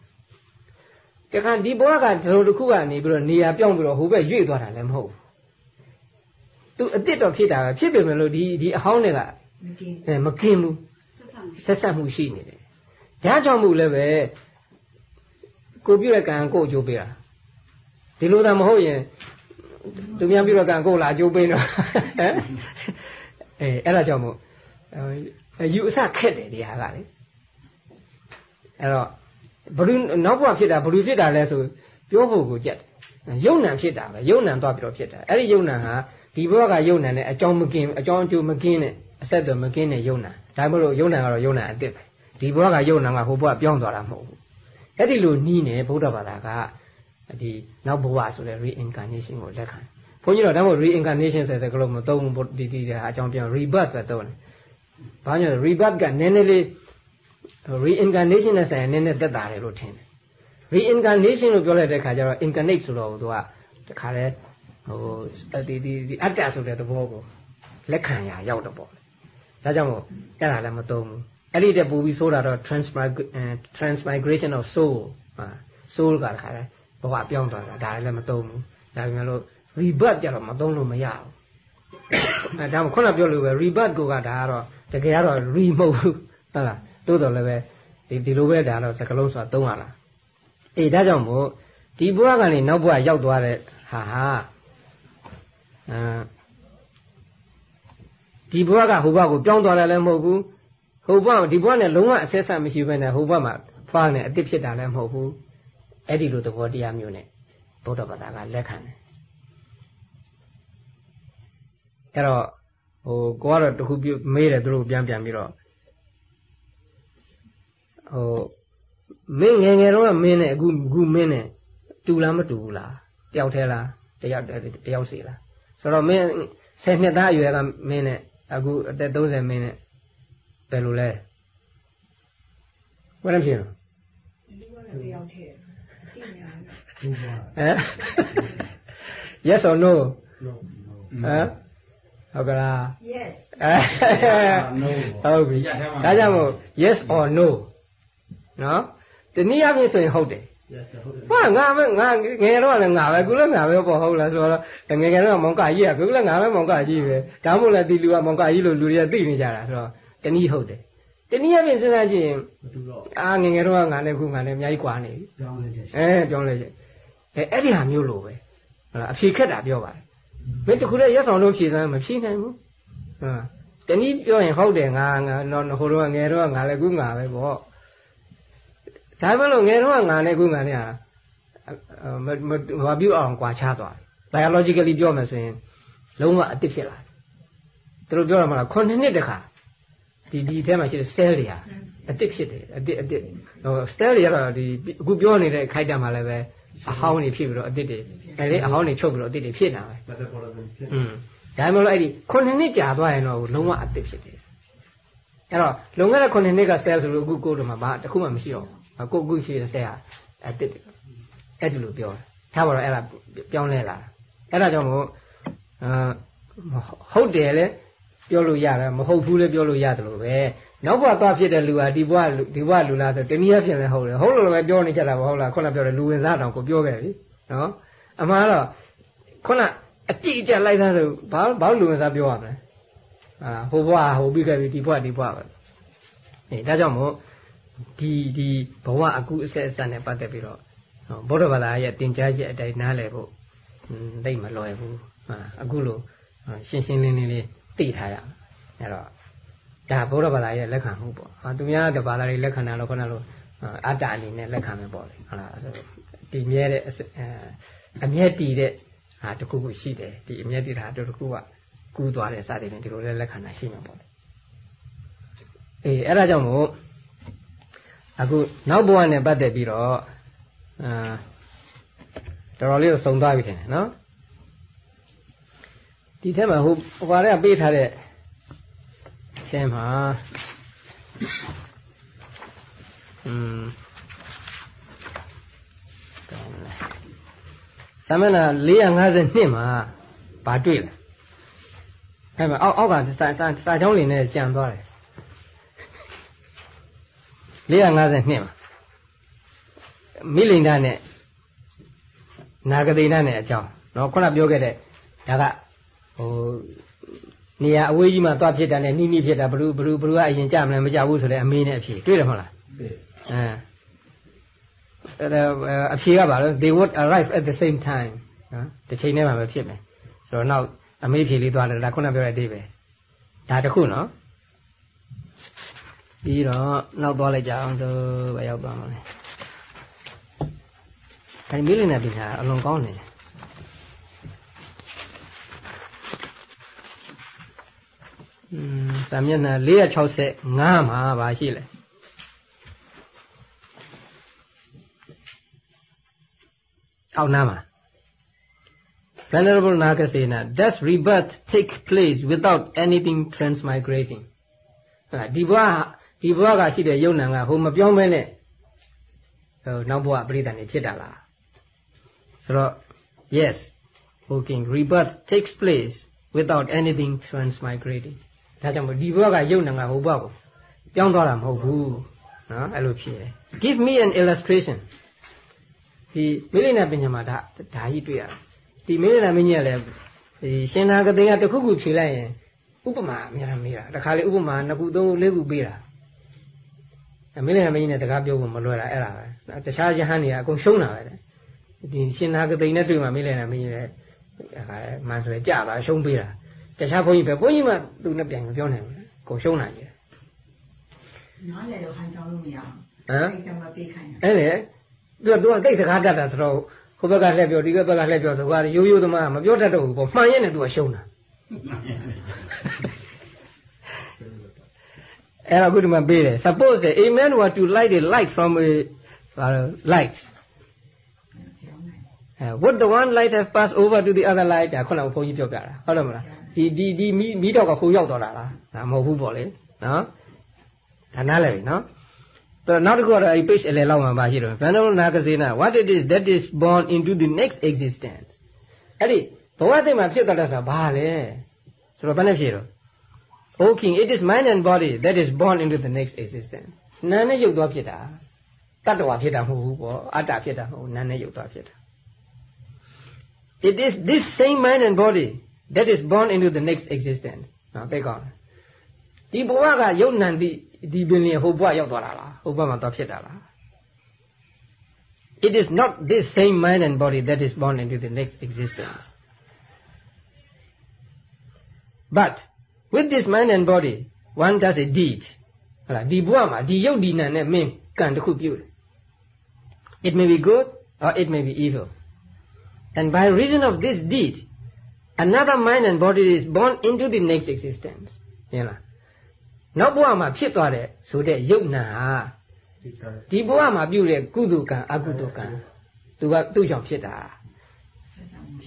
တခါဒီဘဝကဒီလိုတစ်ခုကနေပြီးတော့နေရာပြောင်းပြီးတော့ဟိုဘက်ရွေ့သွားတာလည်းမဟုတ်ဘူးသူအစ်စ်တော့ဖြစ်တာပဲဖြစ်ပေမဲ့လို့ဒီဒီအဟောင်းတွေကအဲမกินဘူးဆက်ဆက်မှုရှိနေတယ်ဒါကြောင့်မို့လည်းပဲကိုပြုတဲ့ကံကိုအကျိုးပေးတာဒီလိုသာမဟုတ်ရင်သူများပြုတဲ့ကံကိုလာအကျိုးပေးတော့ဟမ်အဲအဲ့ဒါကြောင့်မို့ယူအစခက်တယ်ဒီဟာကလေအဲ့တော့ ဘလူနောက်ဘဝဖြစ်တာဘလူဖြစ်တာလဲဆိုပြောဖို့ကိုကြက်ယုံ nant ဖြစ်တာပဲယုံ nant သွားပြီးတော့ဖြစ်တာအဲ့ဒီယုံ nant ဟာဒီဘဝကယုံ nant နဲ့အကြောင်းမကင်းအကြောင်းအကျိုးမကင်းနဲ့အဆက်အသွယ်မကင်းတဲ့ယုံ nant ဒါမှမဟုတ်ယုံ nant ကတော့ယုံ nant အစ်စ်ပဲဒီဘဝကယုံနာကဟိုဘဝပြောင်းသွားတာမဟုတ်ဘူးအဲ့ဒီလိုနီးနေဗုဒ္ဓဘာသာကဒီနောက်ဘဝဆိုတဲ့ reincarnation ကိုလက်ခံဘုန်းကြီးတို့ဒါမှမဟုတ် reincarnation ဆိုတဲ့စကားလုံးမသုံးဘူးဒီဒီအကြောင်းပြော rebirth ပဲသုံးတယ်ဘာကြောင့် rebirth ကနည်းနည်းလေး reincarnation နဲ့ဆိုင်နည်းနည်းသက်သာတယ်လို့ထင်တယ် reincarnation လို့ပြောလိုက်တဲ့ခါကျတော့ incarnate ဆိုတော့သူကတခါလဲဟိုဒီဒီဒီအတ္တဆိုတဲ့သဘောကိုလက်ခံရရောက်တော့ပေါ့ဒါကြောင့်မို့အဲ့ဒါလည်းမသုံးဘူးအဲ့ဒီတက်ပူပြီးဆိုတာတော့ transmigration of soul ဟာ soul ကတခါလဲဘဝပြောင်းသွားတာဒါလည်းမသုံးဘူးဒါပေမဲ့လို့ rebirth ကြတော့မသုံးလို့မရဘူးအဲဒါမှခုနပြောလို့ပဲ rebirth ကိုကဒါကတော့တကယ်ကတော့ re မဟုတ်ဘူးဟုတ်လား တိုးတော်လည်းပဲဒီဒီလိုပဲဒါတော့စကလုံးဆိုတာသုံးရလားအေးဒါကြောင့်မို့ဒီဘဝကနေနောက်ဘဝရောက်သွားတဲ့ဟာဟာအဲဒီဘဝကဟိုဘဝကိုပြောင်းသွားတယ်လည်းမဟုတ်ဘူးဟိုဘဝဒီဘဝနဲ့လုံးဝအဆက်ဆက်မရှိဘဲနဲ့ဟိုဘဝမှာဖွားနေအတိဖြစ်တာလည်းမဟုတ်ဘူးအဲ့ဒီလိုသဘောတရားမျိုးနဲ့ဗုဒ္ဓဘာသာကလက်ခံတယ်အဲ့တော့ဟိုကိုကတော့တခုပြမေးတယ်သူတို့ပြန်ပြန်ပြီးတော့ ဟိုမင်းငယ်ငယ်တော့မင်းနဲ့အခုအခုမင်းနဲ့တူလားမတူဘူးလားတယောက်တည်းလားတယောက်တယောက်စီလားဆိုတော့မင်းဆယ်နှစ်သားအရွယ်ကမင်းနဲ့အခုအသက်30မင်းနဲ့ဘယ်လိုလဲဘယ်လိုဖြစ်လဲတယောက်တည်းသိညာဟမ် Yes or no no ဟမ်ဟုတ်ကလား Yes ဟုတ်ပြီဒါကြောင့်မို့ yes or no နော်တနည်းအားဖြင့်ဆိုရင်ဟုတ်တယ်ဟာငါမငါငယ်တော့လည်းငါပဲခုလည်းငါပဲပေါ့ဟုတ်လားဆိုတော့ငယ်ငယ်တော့မောင်ကကြီးอ่ะခုလည်းငါပဲမောင်ကကြီးပဲဒါမှမဟုတ်လည်းဒီလူကမောင်ကကြီးလို့လူတွေကသိနေကြတာဆိုတော့တနည်းဟုတ်တယ်တနည်းအားဖြင့်စဉ်းစားကြည့်ရင်အာငယ်ငယ်တော့ငါနဲ့ခုငါနဲ့အများကြီးကွာနေပြီပြောင်းလဲချက်အဲပြောင်းလဲချက်အဲအဲ့ဒီဟာမျိုးလိုပဲဟုတ်လားအဖြေခက်တာပြောပါတယ်မင်းတခုတည်းရက်ဆောင်လို့ဖြေစမ်းမဖြေနိုင်ဘူးဟာတနည်းပြောရင်ဟုတ်တယ်ငါငါတော့ဟိုတော့ငယ်တော့ငါလည်းခုငါပဲပေါ့ ဒါမှမဟုတ်ငယ်တော့ငါနဲ့ခုငါနဲ့ဟာမမပြုတ်အောင်ကွာခြားသွား biologically ပြောမယ်ဆိုရင်လုံးဝအတစ်ဖြစ်လာတယ်သူတို့ပြောရမှာလား9နှစ်တခါဒီဒီအဲထဲမှာရှိတဲ့ cell တွေဟာအတစ်ဖြစ်တယ်အတစ်အတစ်ဟို cell တွေကတော့ဒီအခုပြောနေတဲ့ခိုက်တာမှာလည်းပဲအဟောင်းတွေဖြစ်ပြီးတော့အတစ်တွေအဲဒီအဟောင်းတွေချုပ်ပြီးတော့အတစ်တွေဖြစ်နေတာပဲอืมဒါမှမဟုတ်အဲ့ဒီ9နှစ်ကြာသွားရင်တော့လုံးဝအတစ်ဖြစ်တယ်အဲ့တော့လုံခဲ့တဲ့9နှစ်က cell ဆိုလို့အခုကိုယ်တို့မှာဘာတခုမှမရှိတော့ဘူး ကိုယ်ခုရှိတဲ့ cell ဟာအတစ်အဲ့ဒီလိုပြောတယ်ထားပါတော့အဲ့ဒါပြောင်းလဲလာအဲ့ဒါကြောင့်မို့အာဟုတ်တယ်လေပြောလို့ရတယ်မဟုတ်ဘူးလေပြောလို့ရတယ်လို့ပဲနောက်ဘဝသွားဖြစ်တဲ့လူဟာဒီဘဝဒီဘဝလူလားဆိုတနည်းအားဖြင့်လည်းဟုတ်တယ်ဟုတ်လို့လည်းပြောနေကြတာပါဟုတ်လားခုနပြောတယ်လူဝင်စားတောင်ကိုပြောခဲ့ပြီနော်အမှန်တော့ခုနအတိအကျလိုက်သားဆိုဘာဘာလူဝင်စားပြောရမလဲအာဟိုဘဝဟိုပြီးခဲ့ပြီဒီဘဝဒီဘဝပဲအေးဒါကြောင့်မို့ ဒီဒီဘဝအကုအဆက်အဆက်နဲ့ပတ်သက်ပြီးတော့ဗုဒ္ဓဘာသာရဲ့သင်ကြားချက်အတိုင်းနားလည်ဖို့သိမလွယ်ဘူးအခုလိုရှင်းရှင်းလင်းလင်းလေးသိထားရအောင်အဲ့တော့ဒါဗုဒ္ဓဘာသာရဲ့လက်ခံမှုပေါ့ဟာသူများတဘာသာတွေလက်ခံတာလို့ခုနလိုအတ္တအနေနဲ့လက်ခံမယ်ပေါ့လေဟုတ်လားဆိုတည်မြဲတဲ့အမြဲတည်တဲ့ဟာတခုခုရှိတယ်ဒီအမြဲတည်တာတခုကကူးသွားတယ်စသည်ဖြင့်ဒီလိုလဲလက်ခံတာရှိမှာပေါ့လေအေးအဲ့ဒါကြောင့်မို့ အခုနောက်ဘဝနဲ့ပတ်သက်ပြီးတော့အာတော်တော်လေးတော့စုံသွားပြီထင်တယ်နော်ဒီထဲမှာဟိုဟိုကပေးထားတဲ့ထဲမှာอืมသမဏ452မှာဘာတွေ့လဲအဲ့မှာအောက်အောက်ကစာစာစာချောင်းလေးနဲ့ကြံသွားတယ် 452မှာမိလိန်ဒနဲ့နာဂတိနနဲ့အကြောင်းနော်ခုနပြောခဲ့တဲ့ဒါကဟိုနေရာအဝေးကြီးမှာသွားဖြစ်တာနဲ့နှီးနှီးဖြစ်တာဘလူဘလူဘလူကအရင်ကြမလဲမကြဘူးဆိုတဲ့အမေးနဲ့အဖြေတွေ့တယ်မဟုတ်လားအဲအဖြေကဘာလဲ they would arrive at the same time နော်တစ်ချိန်တည်းမှာပဲဖြစ်မယ်ဆိုတော့နောက်အမေးဖြေလေးသွားတယ်ဒါခုနပြောတဲ့အသေးပဲဒါတခုနော် ပြီးတော့နောက်သွားလိုက်ကြအောင်ဆိုဘယ်ရောက်သွားမလဲဒါမေးလိုက်တဲ့ပညာအလွန်ကောင်းတယ်อืมစာမျက်နှာ465မှာပါရှိလဲအောက်နားမှာ Venerable Nagasena does rebirth take place without anything transmigrating ဒီဘဝ ဒီဘဝကရှိတဲ့ယုံနာကဟိုမပြောင်းမဲနဲ့ဟိုနောက်ဘဝပြိတ္တန်နေဖြစ်တာလားဆိုတော့ yes working rebirth takes place without anything transmigrating ဒါကြောင့်မို့ဒီဘဝကယုံနာကဟိုဘဝကိုပြောင်းသွားတာမဟုတ်ဘူးနော်အဲ့လိုဖြစ်တယ် give me an illustration ဒီမိလိနာပညာမှာဒါဒါကြီးတွေ့ရတယ်ဒီမိလိနာမင်းကြီးကလည်းဒီရှင်နာကတိကတခုခုဖြေလိုက်ရင်ဥပမာအများကြီးမေးတာတခါလေဥပမာနှစ်ခုသုံးခုလေးခုပေးတာ အမေလည်းမင်းနဲ့စကားပြောဖို့မလွယ်တာအဲ့ဒါပဲတခြားယဟန်တွေကအကုန်ရှုံးတာပဲဒီရှင်နာကတိနဲ့တွေ့မှမေးလိုက်တာမင်းလည်းအခါမှန်ဆိုရကြတာရှုံးပေးတာတခြားဘုန်းကြီးပဲဘုန်းကြီးမှသူနဲ့ပြန်မပြောနိုင်ဘူးလေကိုရှုံးနိုင်တယ်နားလေတော့ဟန်ကြောင်းလို့မရအောင်ဟမ်အဲ့ဒါပေးခိုင်းတာအဲ့လေသူကသူကတိတ်စကားတတ်တာဆိုတော့ဟိုဘက်ကလှည့်ပြောဒီဘက်ကလှည့်ပြောဆိုတော့ရိုးရိုးသမားမပြောတတ်တော့ဘူးပေါ့မှန်ရဲ့နဲ့သူကရှုံးတာ အဲ့တော့ခုဒီမှာပေးတယ် suppose that a man were to light a light from a light uh, would the one light have passed over to the other light ဒါခုနကဘုန်းကြီးပြောပြတာဟုတ်တယ်မလားဒီဒီဒီမီးမီးတော့ကခိုးရောက်တော့တာလားဒါမဟုတ်ဘူးပေါ့လေနော်ဒါနားလည်ပြီနော်တော့နောက်တစ်ခုကတော့အဲ့ page အလယ်လောက်မှာပါရှိတယ် Venerable Nagasena what it is that is born into the next existence အဲ့ဒီဘဝသိမှာဖြစ်တတ်တာဆိုတာဘာလဲဆိုတော့ဘယ်နဲ့ဖြေတော့ O king it is mind and body that is born into the next existence နာနဲ့ရုပ်သွားဖြစ်တာတတ္တဝါဖြစ်တာမဟုတ်ဘူးပေါ့အတ္တဖြစ်တာမဟုတ်နာနဲ့ရုပ်သွားဖြစ်တာ it is this same mind and body that is born into the next existence နော်သိကောင်းဒီဘဝကယုတ်နံတိဒီပင်လျင်ဟိုဘဝရောက်သွားတာလားဟိုဘဝမှာသွားဖြစ်တာလား It is not this same mind and body that is born into the next existence. But with this mind and body one does a deed ဟုတ်လားဒီဘဝမှာဒီယုတ်ဒီနံနဲ့မင်းကံတစ်ခုပြုတယ် It may be good or it may be evil. And by reason of this deed another mind and body is born into the next existence. ဟုတ်လားနောက်ဘဝမှာဖြစ်သွားတဲ့ဆိုတဲ့ယုတ်နာဟာဒီဘဝမှာပြုတဲ့ကုသိုလ်ကံအကုသိုလ်ကံသူကသူ့ကြောင့်ဖြစ်တာ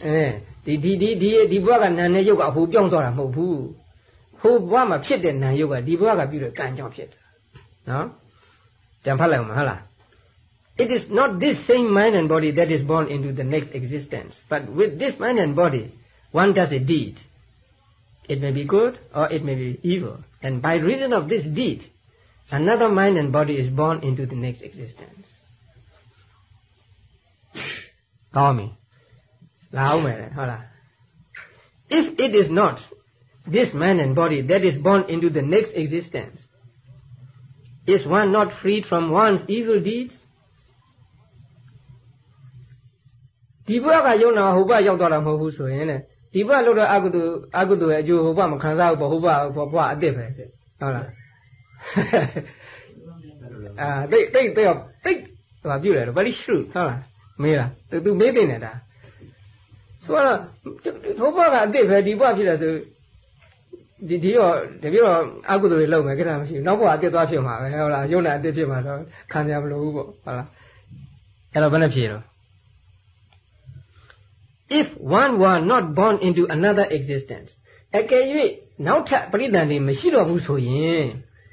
အဲဒီဒီဒီဒီဒီဘဝကနာနဲ့ယုတ်ကအဟိုပြောင်းသွားတာမဟုတ်ဘူး ဟိုဘဝမှာဖြစ်တဲ့နာယုတ်ကဒီဘဝကပြုတဲ့ကံကြောင့်ဖြစ်တာနော်ပြန်ဖတ်လိုက်အောင်မဟုတ်လား It is not this same mind and body that is born into the next existence but with this mind and body one does a deed it may be good or it may be evil And by reason of this deed, another mind and body is born into the next existence. Tommy. If it is not this mind and body that is born into the next existence, is one not freed from one's evil deeds? ဒီဘဝကယုံနာဟိုဘရောက်တော့တာမဟုတ်ဘူးဆိုရင်တဲ့ဒီဘလောက်တော့အကုသိုလ်အကုသိုလ်ရဲ့အကျိုးဟိုဘမခံစားဘူးပေါ့ဟိုဘဘအစ်စ်ပဲဟုတ်လားအာတိတ်တိတ်တိတ်တိတ်ဟိုပြုတယ် very shrewd ဟုတ်လားမေးလားသူသူမေးတင်တယ်ဒါဆိုတော့ဟိုဘကအစ်စ်ပဲဒီဘဖြစ်တယ်ဆို ဒီဒီတော့တပြည့်တော့အကုသိုလ်တွေလုပ်မယ်ကိစ္စမရှိဘူးနောက်ဘဝအစ်စ်သွားဖြစ်မှာပဲဟုတ်လားယုံနာအစ်စ်ဖြစ်မှာတော့ခံရမလို့ဘူးပေါ့ဟုတ်လားအဲ့တော့ဘယ်နဲ့ဖြေတော့ if one were not born into another existence အကယ်၍နောက်ထပ်ပရိသန်တွေမရှိတော့ဘူးဆိုရင်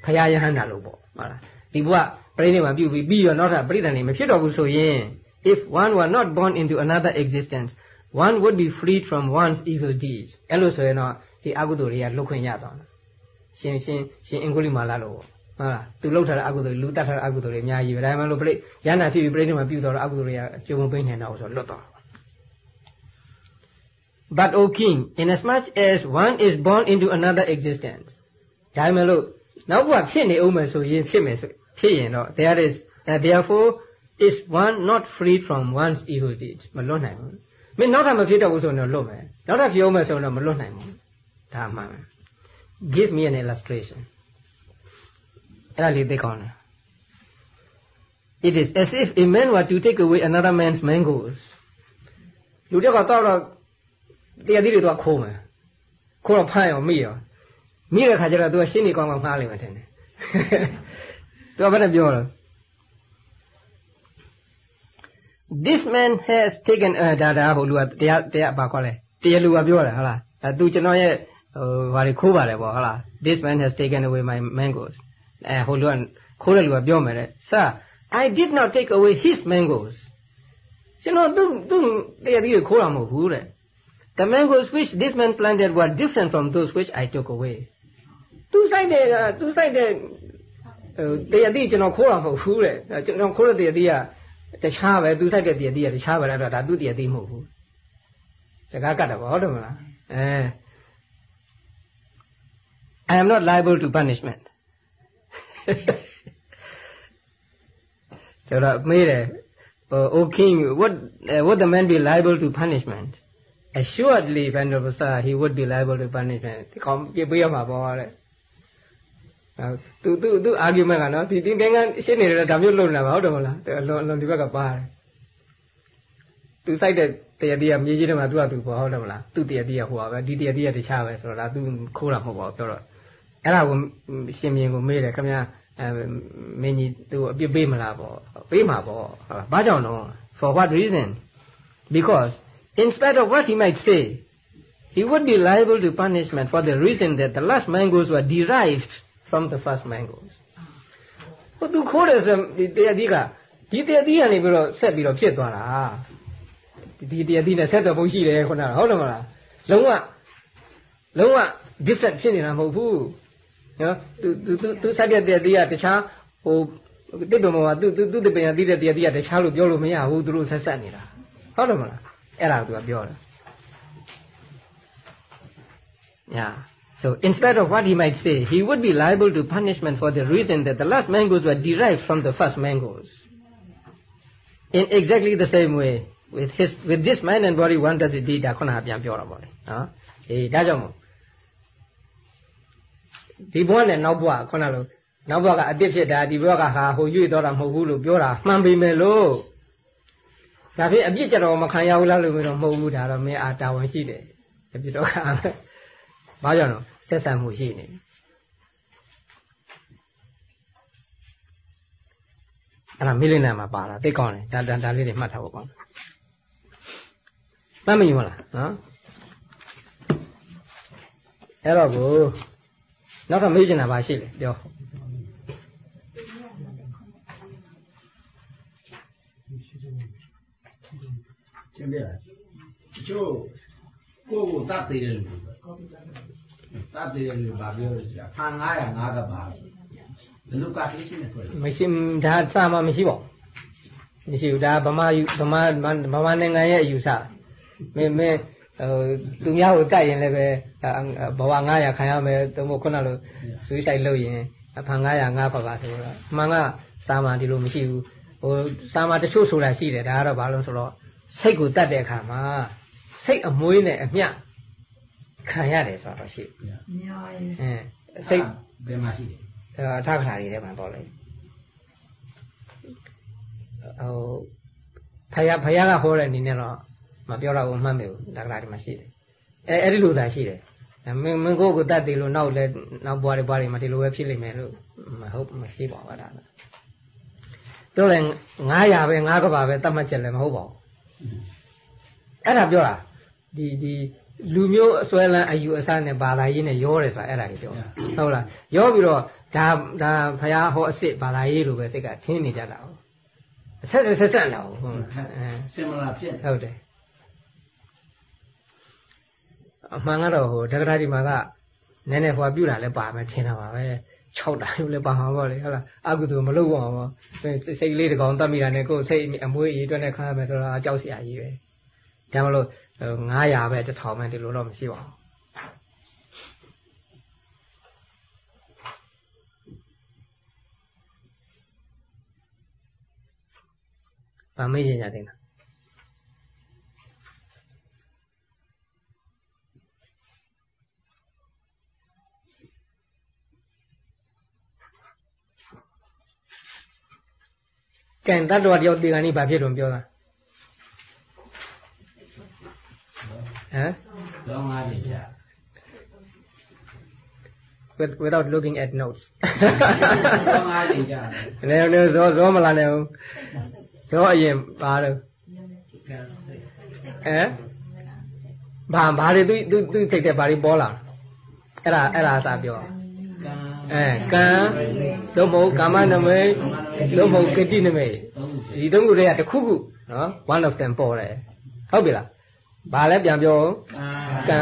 ဖရာယဟန္တာလို့ပေါ့ဟုတ်လားဒီဘုရားပရိနိဗ္ဗာန်ပြုပြီးပြီးတော့နောက်ထပ်ပရိသန်တွေမဖြစ်တော့ဘူးဆိုရင် if one were not born into another existence one would be freed from one's evil deeds အဲ့လိုဆိုရင်တော့ ဒီအကုသိုလ်တွေကလွတ်ခွင့်ရသွားတယ်ရှင်ရှင်ရှင်အင်္ဂုလိမာလာလို့ဟုတ်လားသူလှုပ်ထားတဲ့အကုသိုလ်လူတတ်ထားတဲ့အကုသိုလ်တွေအများကြီးပဲဒါမှမဟုတ်ပြိရဟန္တာဖြစ်ပြီးပြိဋိနိဗ္ဗာန်ပြုတော့အကုသိုလ်တွေကအကျိုးမပေးနိုင်တော့ဆိုတော့လွတ်သွား But O king, inasmuch as one is born into another existence ဒါမှမဟုတ်နောက်ဘဝဖြစ်နေဦးမယ်ဆိုရင်ဖြစ်မယ်ဆိုဖြစ်ရင်တော့ there is uh, therefore is one not freed from one's evil deeds မလွတ်နိုင်ဘူးမင်းနောက်ထပ်မဖြစ်တော့ဘူးဆိုရင်တော့လွတ်မယ်နောက်ထပ်ဖြစ်ဦးမယ်ဆိုရင်တော့မလွတ်နိုင်ဘူး ဒါမှန် give me an illustration အဲ့ဒါလေးသိကောင်းတယ် it is as if a man were to take away another man's mangoes လူတစ်ယောက်ကတော့တရားသီးတွေတော့ခိုးမယ်ခိုးတော့ဖမ်းရောမိရောမိတဲ့ခါကျတော့ तू ကရှင်းနေကောင်းကောင်းငှားလိမ့်မယ်ထင်တယ် तू ကဘယ်နဲ့ပြောလဲ this man has taken အဲဒါဒါဟိုလူကတရားတရားဘာခေါ်လဲတရားလူကပြောတယ်ဟုတ်လားအဲ तू ကျွန်တော်ရဲ့ဟို ဘာတွေခိုးပါတယ်ပေါ့ဟုတ်လား this man has taken away my mangoes အဲဟိုလူကခိုးတဲ့လူကပြောမယ်တဲ့ sir i did not take away his mangoes ကျွန်တော်သူ့သူ့တရားသီးကိုခိုးတာမဟုတ်ဘူးတဲ့ The mangoes which this man planted were different from those which I took away. သူစိုက်တဲ့သူစိုက်တဲ့ဟိုတရားတိကျွန်တော်ခိုးတာမဟုတ်ဘူးတဲ့ကျွန်တော်ခိုးတဲ့တရားတိကတခြားပဲသူစိုက်တဲ့တရားတိကတခြားပဲလားတော့ဒါသူတရားတိမဟုတ်ဘူးစကားကတ်တယ်ပေါ့ဟုတ်တယ်မလား I am not liable to punishment ဆိုတော့မေးတယ် O king what uh, would the man be liable to punishment assuredly venerable sir he would be liable to punishment ဒီကောင်ပြပေးရမှာပေါ့တဲ့သူသူသူ argument ကနော်ဒီဒီနိုင်ငံရှင်းနေတယ်ဒါမျိုးလုပ်နေတာပါဟုတ်တယ်မလားအလွန်အလွန်ဒီဘက်ကပါတယ်သူစိုက်တဲ့တရားတရားမြေကြီးထဲမှာသူကသူပေါ့ဟုတ်တယ်မလားသူတရားတရားဟိုပါပဲဒီတရားတရားတခြားပဲဆိုတော့ဒါသူခိုးတာမဟုတ်ပါဘူးပြောတော့ အဲ့ဒါကိုရှင်မြင်ကိုမေးတယ်ခင်ဗျာအဲမင်းကြီးသူအပြစ်ပေးမလားပေါ့ပေးမှာပေါ့ဘာကြောင့်တော့ for what reason because in spite of what he might say he would be liable to punishment for the reason that the last mangoes were derived from the first mangoes ဟိုသူခိုးတယ်ဆိုဒီတရားဒီကဒီတရားဒီကနေပြီးတော့ဆက်ပြီးတော့ဖြစ်သွားတာဒီတရားဒီနဲ့ဆက်တော့ဘုရှိတယ်ခုနကဟုတ်တယ်မလားလုံးဝလုံးဝ different ဖြစ်နေတာမဟုတ်ဘူး နော်သူသူသူဆက်တဲ့တရားဒီကတခြားဟိုတိတ်တော်မှာသူသူသူတပင်ရသိတဲ့တရားဒီကတခြားလို့ပြောလို့မရဘူးသူတို့ဆက်ဆက်နေတာဟုတ်တယ်မလားအဲ့ဒါကသူကပြောတယ်ညာ So instead of what he might say, he would be liable to punishment for the reason that the last mangoes were derived from the first mangoes. In exactly the same way, with his with this mind and body one does it deed ဒါခုနကပြန်ပြောတာပေါ့လေနော်အေးဒါကြောင့်မို့ ဒီဘဝနဲ့နောက်ဘဝခုနလိုနောက်ဘဝကအပြစ်ဖြစ်တာဒီဘဝကဟာဟိုရွေ့တော့တာမဟုတ်ဘူးလို့ပြောတာမှန်ပေမဲ့လို့ဒါဖြင့်အပြစ်ကြတော့မခံရဘူးလားလို့ပြောတော့မဟုတ်ဘူးဒါတော့မင်းအာတာဝန်ရှိတယ်အပြစ်တော့ခံဘာကြောင့်တော့ဆက်ဆံမှုရှိနေတယ်အဲ့ဒါမိလိနာမှာပါတာသိကောင်းတယ်ဒါဒါဒါလေးတွေမှတ်ထားဖို့ကောင်းတယ်မှတ်မယူမလားနော်အဲ့တော့ကို နောက်ထပ်မေးချင်တာပါရှိလေပြောရှင်းပြလားကျိုးကိုကိုတတ်သေးတယ်လို့တတ်တယ်လို့ဗာပြောလို့ကြာဖန်900 5ကပါလူကတိရှိနေဆိုမရှိဒါစာမမရှိပါဘူးမရှိဘူးဒါဗမာဗမာဗမာနိုင်ငံရဲ့အယူဆမင်းမင်း ဟိုသူများကိုတိုက်ရင်လည်းပဲဘဝ900ခံရမယ်သူမို့ခုနလိုဆွေးဆိုင်လုပ်ရင်အဖန်900 5ပါပါဆိုတော့မှန်ကစာမဒီလိုမရှိဘူးဟိုစာမတချို့ဆိုတာရှိတယ်ဒါကတော့ဘာလို့ဆိုတော့စိတ်ကိုတတ်တဲ့အခါမှာစိတ်အမွေးနဲ့အမျှခံရတယ်ဆိုတော့ရှိများရင်အဲစိတ်ဘယ်မှာရှိလဲအဲအထခါတွေထဲမှာပေါ့လေဟိုဖယားဖယားကဟောတဲ့အနေနဲ့တော့ မပြောတော့ဘူးမှတ်မိဘူးဒါကလာဒီမှာရှိတယ်အဲအဲ့ဒီလိုသာရှိတယ်မင်းမင်းကိုကိုတတ်တယ်လို့နောက်လဲနောက်ဘွားတွေဘွားတွေမှာဒီလိုပဲဖြစ်လိမ့်မယ်လို့မဟုတ်မရှိပါဘူးဒါကပြောလဲ900ပဲ9ကဘာပဲတတ်မှတ်ချက်လည်းမဟုတ်ပါဘူးအဲ့ဒါပြောတာဒီဒီလူမျိုးအစွဲလန်းအယူအဆနဲ့ဘာသာရေးနဲ့ရောတယ်ဆိုတာအဲ့ဒါကြီးပြောဟုတ်လားရောပြီးတော့ဒါဒါဖရာဟောအစ်စ်ဘာသာရေးလိုပဲစိတ်ကထင်းနေကြတာဟုတ်အဆက်ဆက်ဆက်ဆက်လာဟုတ်စင်မလာဖြစ်ဟုတ်တယ် အမှန်ကတော့ဟိုတက္ကရာဒီမှာကနည်းနည်းဟိုပြူတာလည်းပါမယ်ထင်တာပါပဲ6တာလို့လည်းပါမှာပေါ့လေဟုတ်လားအကုသိုလ်မလုပ်ပါဘူးစိတ်လေးတကောင်တတ်မိတာနဲ့ကိုယ်စိတ်အမွေးအရေးအတွက်နဲ့ခါရမယ်ဆိုတော့အကြောက်စရာကြီးပဲဒါမလို့900ပဲ1000ပဲဒီလိုတော့မရှိပါဘူး။ဗာမေ့ကြတယ်နော် ကဲတတ္တဝတယောက်ဒီကနေ့ဘာဖြစ်လို့ပြောတာဟမ်သောင်းပါးကြာ with without looking at notes သောင်းပါးကြာလဲလဲဇောဇောမလာနဲ့ဦးဇောအရင်ပါတော့အဲဘာဘာတွေသူသူသူထိတ်တဲ့ဘာတွေပေါ်လာအဲ့ဒါအဲ့ဒါအစားပြောအဲကံသို့မဟုတ်ကာမနမိတ် သို့မဟုတ်ကတိနမိတ်ဒီသုံးခုတည်းကတစ်ခုခုနော် one of them ပေါ်တယ်ဟုတ်ပြီလားဘာလဲပြန်ပြောကံ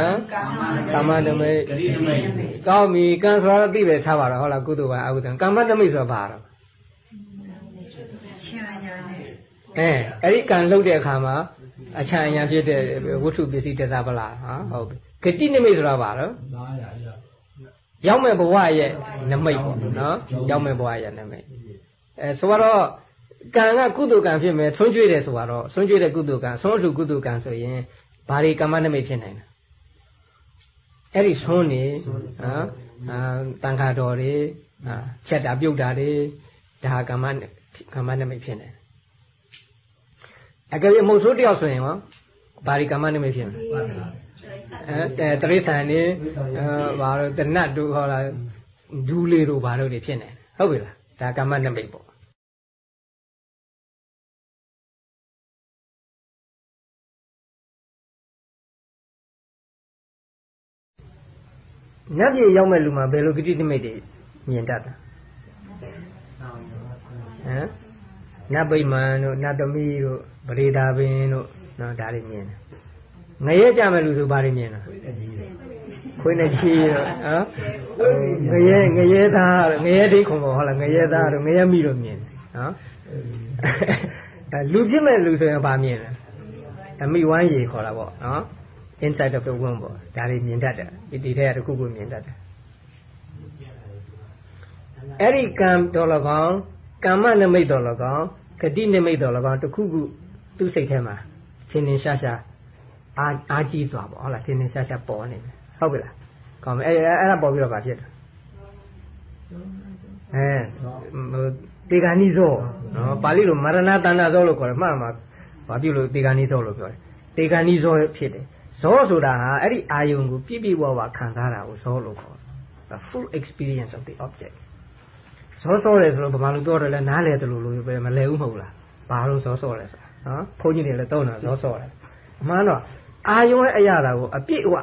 ကာမနမိတ်ကတိနမိတ်ကောင်းပြီကံဆိုတော့သိပဲထားပါတော့ဟုတ်လားကုသိုလ်ကအကုသိုလ်ကာမနမိတ်ဆိုတော့ဘာတော့အဲအဲ့ဒီကံလှုပ်တဲ့အခါမှာအချမ်းအညာဖြစ်တဲ့ဝတ္ထုပစ္စည်းတစားပလားဟာဟုတ်ပြီဂတိနိမိတ်ဆိုတာဘာလို့ရောက်မဲ့ဘဝရဲ့နမိတ်ပေါ့နော်ရောက်မဲ့ဘဝရဲ့နမိတ် အဲဆိုတော့ကံကကုသိုလ်ကံဖြစ်မယ်ဆွံ့ကြွေးတယ်ဆိုတော့ဆွံ့ကြွေးတဲ့ကုသိုလ်ကံဆွံ့အထုကုသိုလ်ကံဆိုရင်ဘာတွေကမ္မနမိတ်ဖြစ်နိုင်လဲအဲ့ဒီဆွံ့နေနော်အာတန်ခါတော်တွေအာချက်တာပြုတ်တာတွေဒါကမ္မကမ္မနမိတ်ဖြစ်နေအကယ်၍မဟုတ်ဆိုးတယောက်ဆိုရင်ရောဘာတွေကမ္မနမိတ်ဖြစ်မလဲအဲတရိษံနေအဲဘာလို့တနတ်တို့ဟောလားဒူးလေးတို့ဘာလို့တွေဖြစ်နေဟုတ်ပြီလားဒါကမ္မနမိတ်ပေါ့ ညက်ပြေရောက်မဲ့လူမှာဘယ်လိုဂတိနိမိတ်တွေမြင်တတ်တာဟမ်နတ်ဗိမာန်တို့နတ်သမီးတို့ပရိဒါပင်တို့နော်ဒါတွေမြင်တယ်ငရဲကြမဲ့လူဆိုဘာတွေမြင်တာခွေးနဲ့ကြီးတို့ဟမ်ငရဲငရဲသားငရဲဒိတ်ခုံပေါ်ဟုတ်လားငရဲသားတို့ငရဲမိတို့မြင်တယ်နော်လူပြစ်မဲ့လူဆိုရင်ဘာမြင်လဲအမိဝမ်းရေခေါ်တာပေါ့နော် inside of the womb ပေါ့ဒါတွေမြင်တတ်တယ်ဒီထဲကတစ်ခုခုမြင်တတ်တယ်အဲ့ဒီကံတော်၎င်းကမ္မနမိတ်တော်၎င်းဂတိနမိတ်တော်၎င်းတစ်ခုခုသူ့စိတ်ထဲမှာသင်္င်ရှားရှားအာအာကြီးစွာပေါ့ဟုတ်လားသင်္င်ရှားရှားပေါ်နေတယ်ဟုတ်ပြီလားကောင်းပြီအဲ့အဲ့ဒါပေါ်ပြီးတော့ဗာဖြစ်တယ်အဲတေဂာနိဇောနော်ပါဠိလိုမရဏတဏ္ဍဇောလို့ခေါ်တယ်မှန်မှာဘာပြုလို့တေဂာနိဇောလို့ပြောတယ်တေဂာနိဇောဖြစ်တယ် ဇောဆိုတာဟာအဲ့ဒီအာယုံကိုပြည့်ပြည့်ဝဝခံစားတာကိုဇောလို့ခေါ်တယ် full experience of the object ဇောစောတယ်ဆိုတော့ဗမာလူပြောတယ်လဲနားလေတယ်လို့လို့ပဲမလဲဘူးမဟုတ်လားဘာလို့ဇောစောလဲဆိုတာနော်ဘုန်းကြီးတွေလည်းတောင်းတာဇောစောတယ်အမှန်တော့အာယုံရဲ့အရာတာကိုအပြည့်အဝ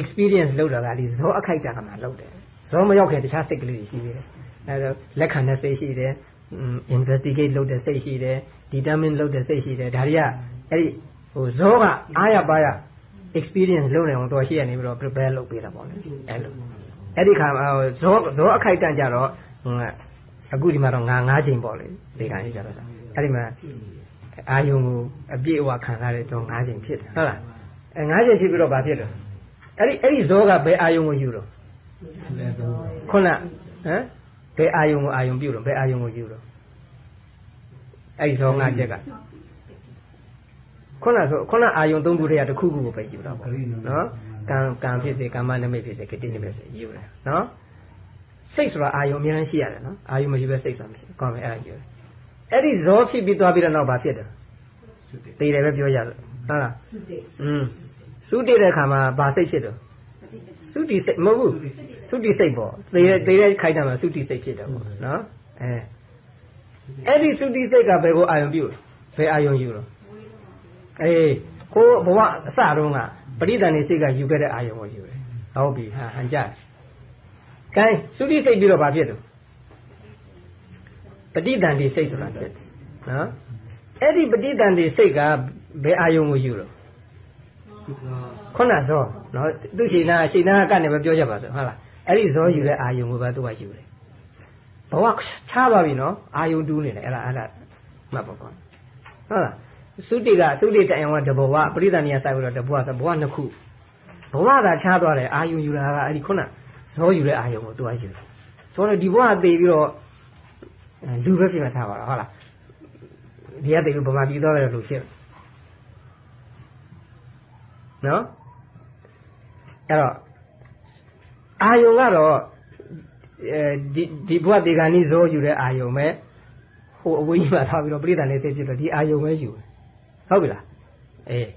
experience လုပ်တာကဒီဇောအခိုက်တာကမှလုပ်တယ်ဇောမရောက်ခင်တခြားစိတ်ကလေးတွေရှိသေးတယ်အဲဒါလက်ခံတဲ့စိတ်ရှိတယ် investigate လုပ်တဲ့စိတ်ရှိတယ် determine လုပ်တဲ့စိတ်ရှိတယ်ဒါတွေကအဲ့ဒီဟိုဇောကအားရပါရ experience လုပ်နေအောင်တော့ရှိရနေပြီးတော့ prepare လုပ်ပေးတာပေါ့လေအဲ့လိုအဲ့ဒီခါမှာဇောဇောအခိုက်တန့်ကြတော့အခုဒီမှာတော့ငါ၅ချိန်ပေါ့လေဒီကံကြီးကြတော့အဲ့ဒီမှာအာယုံကိုအပြည့်အဝခံစားတဲ့တော့၅ချိန်ဖြစ်တယ်ဟုတ်လားအဲ၅ချိန်ဖြစ်ပြီးတော့ဘာဖြစ်တယ်အဲ့ဒီအဲ့ဒီဇောကဘယ်အာယုံကိုယူတော့ခုနဟမ်ဘယ်အာယုံကိုအာယုံပြုတော့ဘယ်အာယုံကိုယူတော့အဲ့ဒီဇော၅ချက်က ခုနဆိုခုနအာယုံ၃ခုတည်းကတစ်ခုခုကိုပဲယူတာပေါ့နော်ကံကံဖြစ်စေကာမနမိတ်ဖြစ်စေကတိနမိတ်ဖြစ်စေယူတယ်နော်စိတ်ဆိုတာအာယုံအများကြီးရှိရတယ်နော်အာယုံမရှိပဲစိတ်ဆိုတာမရှိကောင်းပြီအဲ့ဒါယူတယ်အဲ့ဒီဇောဖြစ်ပြီးသွားပြီးတော့နောက်ဘာဖြစ်တယ်သိတယ်ပဲပြောရတယ်ဟုတ်လားอืมသုတိတဲ့ခါမှာဘာစိတ်ဖြစ်တယ်သုတိစိတ်မဟုတ်ဘူးသုတိစိတ်ပေါ့သိတဲ့သိတဲ့ခိုက်တာမှာသုတိစိတ်ဖြစ်တယ်ပေါ့နော်အဲအဲ့ဒီသုတိစိတ်ကဘယ်ကိုအာယုံပြုဘယ်အာယုံယူလို့ အေးကိုဘဝအစတုန်းကပရိသန်နေစိတ်ကယူခဲ့တဲ့အာယုံကိုယူတယ်ဟုတ်ပြီဟာဟန်ကြကဲသုတိစိတ်ပြီးတော့ဘာဖြစ်တယ်ပဋိသန္ဓေစိတ်ဆိုတာဖြစ်တယ်နော်အဲ့ဒီပဋိသန္ဓေစိတ်ကဘယ်အာယုံကိုယူလို့ခုနဇောနော်သူရှိနာရှိနာကနေပဲပြောကြပါစို့ဟုတ်လားအဲ့ဒီဇောယူတဲ့အာယုံကိုပဲသူကယူတယ်ဘဝချားပါပြီနော်အာယုံတူးနေတယ်အဲ့ဒါအဲ့ဒါမှတ်ပါကောဟုတ်လား သုတိကသုတိတအံဝတဘဝပရိသဏီယစိုက်ပြီးတော့တဘဝဆိုဘဝနှစ်ခုဘဝသာချားသွားတယ်အာယုံယူတာကအဲ့ဒီခုနဇောယူတဲ့အာယုံကိုသူကယူတယ်ဆိုတော့ဒီဘဝသေပြီးတော့လူပဲဖြစ်မှာထားပါတော့ဟုတ်လားဒီကတည်းကဗမာပြည်သွားတယ်လို့ဖြစ်နော်အဲ့တော့အာယုံကတော့အဲဒီဒီဘဝတေဂာနိဇောယူတဲ့အာယုံပဲဟိုအဝေးကြီးမှာထားပြီးတော့ပြိတ္တန်လေးသိဖြစ်တော့ဒီအာယုံပဲယူ ဟုတ်ပြီလားအေး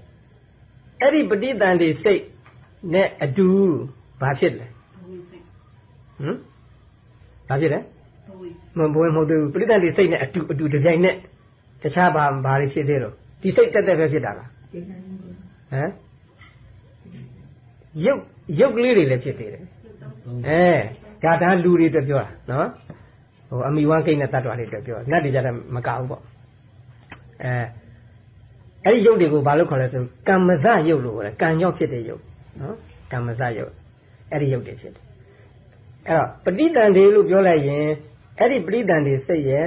အဲ့ဒီပဋိသန္ဓေစိတ်နဲ့အတူဘာဖြစ်လဲဟမ်ဘာဖြစ်လဲမဘွေးမဟုတ်ဘူးပဋိသန္ဓေစိတ်နဲ့အတူအတူတပြိုင်နက်တခြားဘာဘာတွေဖြစ်သေးတော့ဒီစိတ်တက်တက်ပဲဖြစ်တာလားဟမ်ရုပ်ရုပ်ကလေးတွေလည်းဖြစ်သေးတယ်အဲဒါဒါလူတွေအတွက်ပြောတာနော်ဟိုအမိဝမ်းကိန်းနဲ့တတ်တော်လေးအတွက်ပြောနတ်တွေကြတဲ့မကဘူးပေါ့အဲ အဲ့ဒီရုပ်တွေကိုဘာလို့ခေါ်လဲဆိုကမ္မဇရုပ်လို့ခေါ်တယ်ကံကြောင့်ဖြစ်တဲ့ရုပ်နော်ကမ္မဇရုပ်အဲ့ဒီရုပ်တွေဖြစ်တယ်အဲ့တော့ပဋိသန္ဓေလို့ပြောလိုက်ရင်အဲ့ဒီပဋိသန္ဓေစိတ်ရဲ့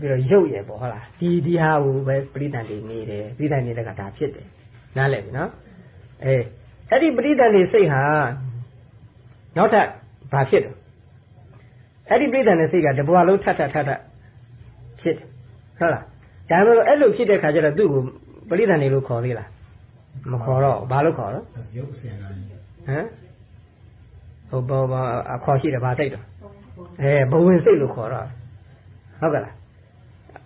ပြီးတော့ရုပ်ရဲ့ပေါ့ဟုတ်လားဒီဒီဟာကိုပဲပဋိသန္ဓေနေတယ်ပဋိသန္ဓေတက်ကဒါဖြစ်တယ်နားလည်ပြီနော်အေးအဲ့ဒီပရိသန္တိစိတ်ဟာနောက်ထပ်ဘာဖြစ်တယ်အဲ့ဒီပရိသန္တိစိတ်ကတဘွားလုံးထပ်ထပ်ထပ်ထပ်ဖြစ်တယ်ဟုတ်လား ဒါမှမဟုတ်အဲ့လိုဖြစ်တဲ့ခါကျတော့သူ့ကိုပရိသန္တိလို့ခေါ်သေးလားမခေါ်တော့ဘာလို့ခေါ်တော့ရုပ်အစဉ်တိုင်းဟမ်ဟုတ်ပါဘာအခေါ်ရှိတယ်ဘာစိတ်တော့အဲဘဝင်စိတ်လို့ခေါ်တော့ဟုတ်ကဲ့လား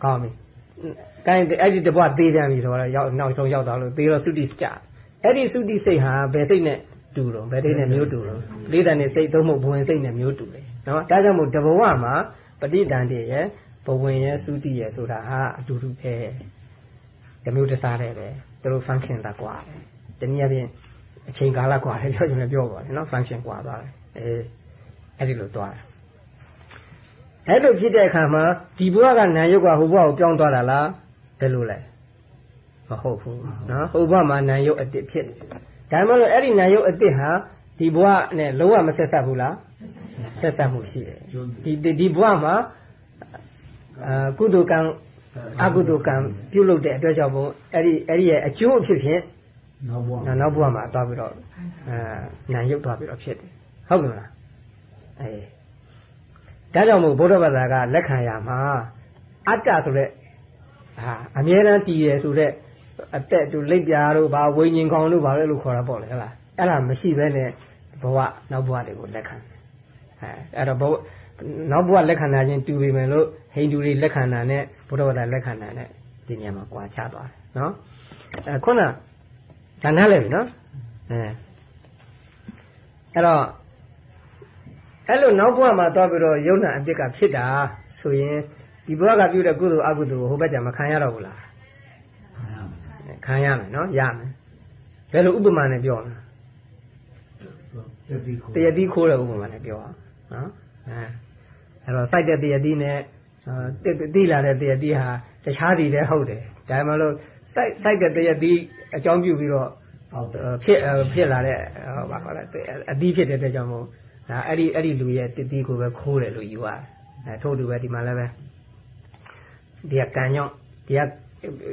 ကောင်းပြီကိုင်းအဲ့ဒီတပွားသေးပြန်ပြီဆိုတော့ရောက်နောက်ဆုံးရောက်သွားလို့သေတော့သုတိကြအဲ့ဒီသုတိစိတ်ဟာဘယ်စိတ်နဲ့တူတော့ဘယ်စိတ်နဲ့မျိုးတူတော့လေးတန်နဲ့စိတ်သုံးဖို့ဘဝင်စိတ်နဲ့မျိုးတူတယ်နော်ဒါကြောင့်မို့တဘဝမှာပဋိတန်တည်းရဲ့ ဘဝင်ရဲ့သုတိရဲ့ဆိုတာဟာအတူတူပဲတမျိုးတစားတဲ့ပဲသူတို့ function တာကွာတနည်းအားဖြင့်အချိန်ကာလကွာတယ်ပြောချင်လည်းပြောပါလေနော် function ကွာသွားတယ်အဲအဲ့ဒီလိုသွားတယ်အဲ့လိုဖြစ်တဲ့အခါမှာဒီဘဝကနာယုတ်ကဟိုဘဝကိုပြောင်းသွားတာလားဘယ်လိုလဲမဟုတ်ဘူးနော်ဟိုဘဝမှာနာယုတ်အတစ်ဖြစ်တယ်ဒါမှမဟုတ်အဲ့ဒီနာယုတ်အတစ်ဟာဒီဘဝနဲ့လုံးဝမဆက်ဆက်ဘူးလားဆက်ဆက်မှုရှိတယ်ဒီဒီဘဝမှာ အာကုသိုလ်ကံအကုသိုလ်ကံပြုလုပ်တဲ့အတွက်ကြောင့်ဘုံအဲ့ဒီအဲ့ဒီရဲ့အကျိုးအဖြစ်ဖြင့်နောက်ဘဝနောက်ဘဝမှာသွားပြီးတော့အာနာယုတ်သွားပြီးတော့ဖြစ်တယ်ဟုတ်ကဲ့မလားအဲဒါကြောင့်မို့ဗုဒ္ဓဘာသာကလက်ခံရမှာအတ္တဆိုတဲ့ဟာအမြဲတမ်းတည်ရဆိုတဲ့အသက်တူလိပ်ပြားတို့ဘာဝိညာဉ်ကောင်တို့ဘာလဲလို့ခေါ်တာပေါ့လေဟဲ့လားအဲ့ဒါမရှိဘဲနဲ့ဘဝနောက်ဘဝတွေကိုလက်ခံအဲအဲ့တော့ဘဝ နောက်ဘဝလက်ခံတာချင်းတူပြီမယ်လို့ဟိန္ဒူတွေလက်ခံတာနဲ့ဗုဒ္ဓဘာသာလက်ခံတာနဲ့ဒီနေရာမှာကွာခြားသွားတယ်နော်အဲခုနဒါနားလဲပြီနော်အဲအဲ့တော့အဲ့လိုနောက်ဘဝမှာသွားပြီးတော့ယုံနာအပြစ်ကဖြစ်တာဆိုရင်ဒီဘဝကပြုတဲ့ကုသိုလ်အကုသိုလ်ကိုဟိုဘက်ကျမခံရတော့ဘူးလားခံရမယ်နော်ရမယ်ဘယ်လိုဥပမာနဲ့ပြောလဲတရတိခိုးတဲ့ဥပမာနဲ့ပြောအောင်နော်အဲ အဲ့တော့စိုက်တဲ့တရတိနဲ့တိလာတဲ့တရတိဟာတခြားစီလည်းဟုတ်တယ်ဒါမှမဟုတ်စိုက်စိုက်တဲ့တရတိအကြောင်းပြုပြီးတော့ဖြစ်ဖြစ်လာတဲ့ဟောပါခေါ်လဲအသီးဖြစ်တဲ့အတွက်ကြောင့်မို့ဒါအဲ့ဒီအဲ့ဒီလူရဲ့တတိကိုပဲခိုးတယ်လို့ယူရတယ်အဲထို့တူပဲဒီမှာလည်းပဲဒီကကံကြောင့်ဒီက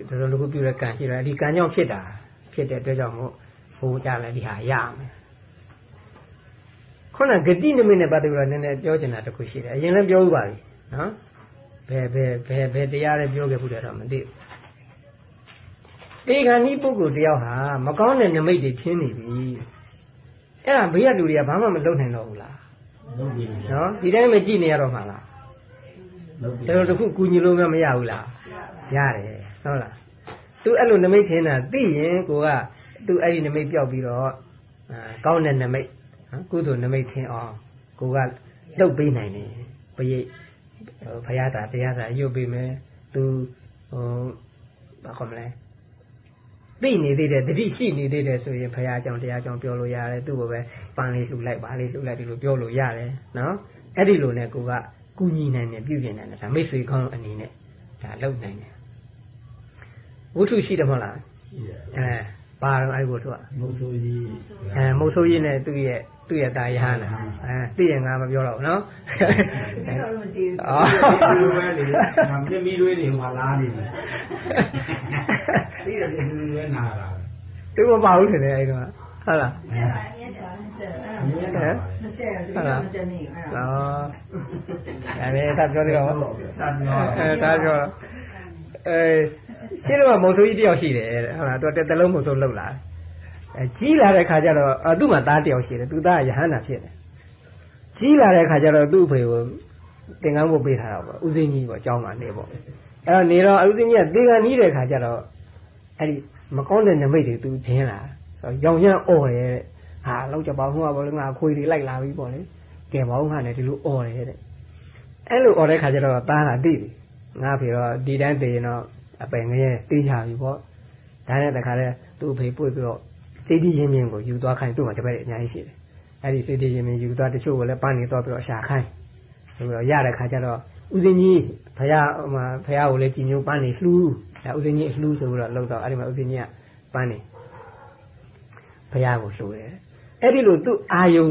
ဒီလိုလူကိုပြုတဲ့ကံရှိတယ်ဒီကံကြောင့်ဖြစ်တာဖြစ်တဲ့အတွက်ကြောင့်မို့ဟိုကြလည်းဒီဟာရမယ် ခုနဂတိနမိတ်နဲ့ပတ်သက်ပြီးတော့နည်းနည်းပြောချင်တာတခုရှိတယ်အရင်လည်းပြောဥပါပြီနော်ဘယ်ဘယ်ဘယ်ဘယ်တရားလည်းပြောခဲ့ဘူးတယ်တော့မသိဘူးတေခါနီးပုဂ္ဂိုလ်တယောက်ဟာမကောင်းတဲ့နမိတ်တွေဖြင်းနေပြီအဲ့ဒါဘေးကလူတွေကဘာမှမလုပ်နိုင်တော့ဘူးလားလုပ်ပြီနော်ဒီတိုင်းမကြည့်နေရတော့မှာလားတော်တော်တခုကူညီလို့မရဘူးလားရတယ်ဟုတ်လားသူအဲ့လိုနမိတ်ထင်တာသိရင်ကိုကသူအဲ့ဒီနမိတ်ပြောက်ပြီးတော့ကောင်းတဲ့နမိတ် ကုသိုလ်နမိတ်ထင်အောင်ကိုကလှုပ်ပေးနိုင်တယ်ပရိတ်ဘုရားသာတရားသာရုပ်ပေးမယ်သူဟိုဘာခေါ်မလဲသိနေသေးတယ်တတိရှိနေသေးတယ်ဆိုရင်ဘုရားကြောင့်တရားကြောင့်ပြောလို့ရတယ်သူ့ကိုပဲပန်းလေးလှူလိုက်ပါလေးလှူလိုက်ဒီလိုပြောလို့ရတယ်နော်အဲ့ဒီလိုနဲ့ကိုကကူညီနိုင်တယ်ပြုပြင်နိုင်တယ်ဒါမိတ်ဆွေကောင်းအနေနဲ့ဒါလုပ်နိုင်တယ်ဝုထုရှိတယ်မဟုတ်လားရှိတယ်အဲ ပါတော့အဲ့ဒီဝုထုကမုတ်ဆိုးကြီးအဲမုတ်ဆိုးကြီးနဲ့သူ့ရဲ့သူ့ရဲ့တာယဟနာအဲသိရင်ငါမပြောတော့ဘူးနော်အော်ဒီလိုပဲလေငါမြမီးတွေးနေဟောလားနေတယ်သိတယ်ဒီလိုပဲနာတာသူမပါဘူးထင်တယ်အဲ့ကောင်ဟုတ်လားဟမ်ဟုတ်လားအော်အဲ့ဒါပြောတယ်ကောအဲဒါပြောအဲ ရှင်းတော့မုံဆိုးကြီးတယောက်ရှိတယ်ဟုတ်လားသူကတလုံးမုံဆိုးလောက်လာအဲကြီးလာတဲ့ခါကျတော့သူ့မှာသားတယောက်ရှိတယ်သူသားကယဟန္တာဖြစ်တယ်ကြီးလာတဲ့ခါကျတော့သူ့အဖေကိုသင်္ကန်းဖို့ပေးထားတာပေါ့ဦးစင်းကြီးပေါ့အကြောင်းမှနေပေါ့အဲတော့နေတော့ဦးစင်းကြီးကသင်္ကန်းကြီးတဲ့ခါကျတော့အဲ့ဒီမကောင်းတဲ့နမိတ်တွေသူထင်လာဆိုတော့ရောင်ရမ်းအော်တယ်တဲ့ဟာလောက်ကြပါဘူးကဘောလုံးကခွေတွေလိုက်လာပြီပေါ့လေကဲပါဦးငါနဲ့ဒီလိုအော်တယ်တဲ့အဲ့လိုအော်တဲ့ခါကျတော့သားလာတိတယ်ငါဖေတော့ဒီတန်းတည်ရင်တော့ အပယ်ငရဲတေးချပြီပေါ့ဒါနဲ့တခါလဲသူ့အဖေပွေပြီးတော့စိတ်တည်ရင်မြင်ကိုယူသွားခိုင်းသူ့မှာတပည့်အများကြီးရှိတယ်အဲ့ဒီစိတ်တည်ရင်မြင်ယူသွားတချို့ကလည်းပန်းနေတော့ပြီးတော့ရှာခိုင်းဆိုပြီးတော့ရတဲ့ခါကျတော့ဦးစင်းကြီးဖရာဟိုမှာဖရာကိုလည်းကြည်ညိုပန်းနေလှူးဒါဦးစင်းကြီးလှူးဆိုပြီးတော့လောက်တော့အဲ့ဒီမှာဦးစင်းကြီးကပန်းနေဖရာကိုလှူတယ်အဲ့ဒီလိုသူ့အာယုံ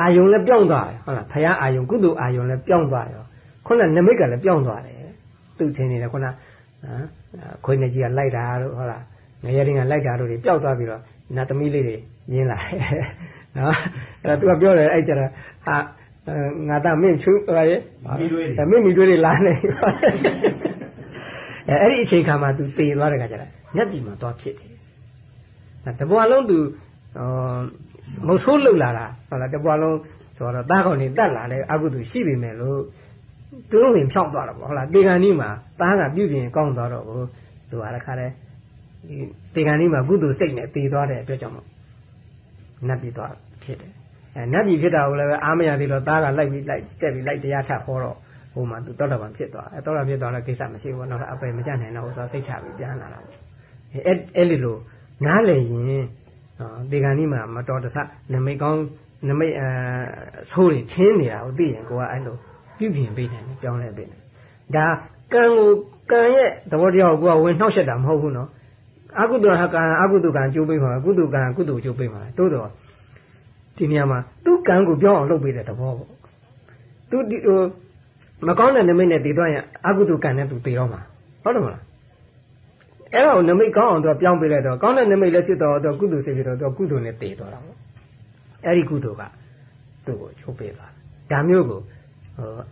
အာယုံလည်းပြောင်းသွားတယ်ဟုတ်လားဖရာအာယုံကုသိုလ်အာယုံလည်းပြောင်းသွားရောခုနနမိတ်ကလည်းပြောင်းသွားတယ်သူ့ထင်နေတယ်ခုနဟ မ်ခွေးနေကြီးကလိုက်တာတို့ဟုတ်လားငရဲရင်းကလိုက်တာတို့တွေပျောက်သွားပြီးတော့နတ်သမီးလေးတွေမြင်လာနော်အဲ့တော့သူကပြောတယ်အဲ့ကျတော့ဟာငါသားမင်းချူဟာရဲ့မိတွေမင်းမိတွေလာနေအဲအဲ့ဒီအချိန်ခါမှာသူတည်သွားတဲ့ခါကျတော့ညက်ဒီမှာသွားဖြစ်တယ်တပွားလုံးသူမဆိုးလှုပ်လာတာဟုတ်လားတပွားလုံးဆိုတော့တားကောင်နေတက်လာတယ်အကုသိုလ်ရှိပြီမဲ့လို့ သူတို့ဝင်ဖြောင်းသွားတော့ဟုတ်လားတေဂန်ဒီမှာတားကပြုပြင်ကောင်းသွားတော့ကိုသူကတခါတည်းဒီတေဂန်ဒီမှာကုသိုလ်စိတ်နဲ့တည်သွားတဲ့အတွက်ကြောင့်မို့နတ်ပြည်သွားဖြစ်တယ်အဲနတ်ပြည်ဖြစ်တာကိုလည်းအားမရသေးတော့တားကလိုက်ပြီးလိုက်တက်ပြီးလိုက်တရားထဟောတော့ဟိုမှာသူတောတော်ဗံဖြစ်သွားအဲတောတော်ဖြစ်သွားတော့ကိစ္စမရှိဘူးတော့အပယ်မကြနိုင်တော့ဆိုတော့စိတ်ချပြီးပြန်လာတာအဲအဲ့ဒီလိုနားလည်ရင်ဒီကနေ့မှာမတော်တဆနမိတ်ကောင်းနမိတ်အဲဆိုးတွေထင်းနေတာကိုသိရင်ကိုကအဲ့လို ပြုပြင်ပေးနိုင်တယ်ပြောင်းလဲပေးတယ်ဒါကံကိုကံရဲ့သဘောတရားကိုကိုကဝင်နှောက်ယှက်တာမဟုတ်ဘူးနော်အကုသိုလ်ဟာကံအကုသိုလ်ကံကျိုးပေးမှာကုသိုလ်ကံကုသိုလ်ကျိုးပေးမှာတိုးတော့ဒီနေရာမှာသူ့ကံကိုပြောင်းအောင်လုပ်ပေးတဲ့သဘောပေါ့သူဒီဟိုမကောင်းတဲ့နမိတ်နဲ့တည်သွားရင်အကုသိုလ်ကံနဲ့သူတည်တော့မှာဟုတ်တယ်မလားအဲ့တော့နမိတ်ကောင်းအောင်သူပြောင်းပေးလိုက်တော့ကောင်းတဲ့နမိတ်လည်းဖြစ်တော့သူကုသိုလ်စိတ်ဖြစ်တော့သူကုသိုလ်နဲ့တည်သွားတာပေါ့အဲ့ဒီကုသိုလ်ကသူ့ကိုချုပ်ပေးသွားဒါမျိုးကိုဟို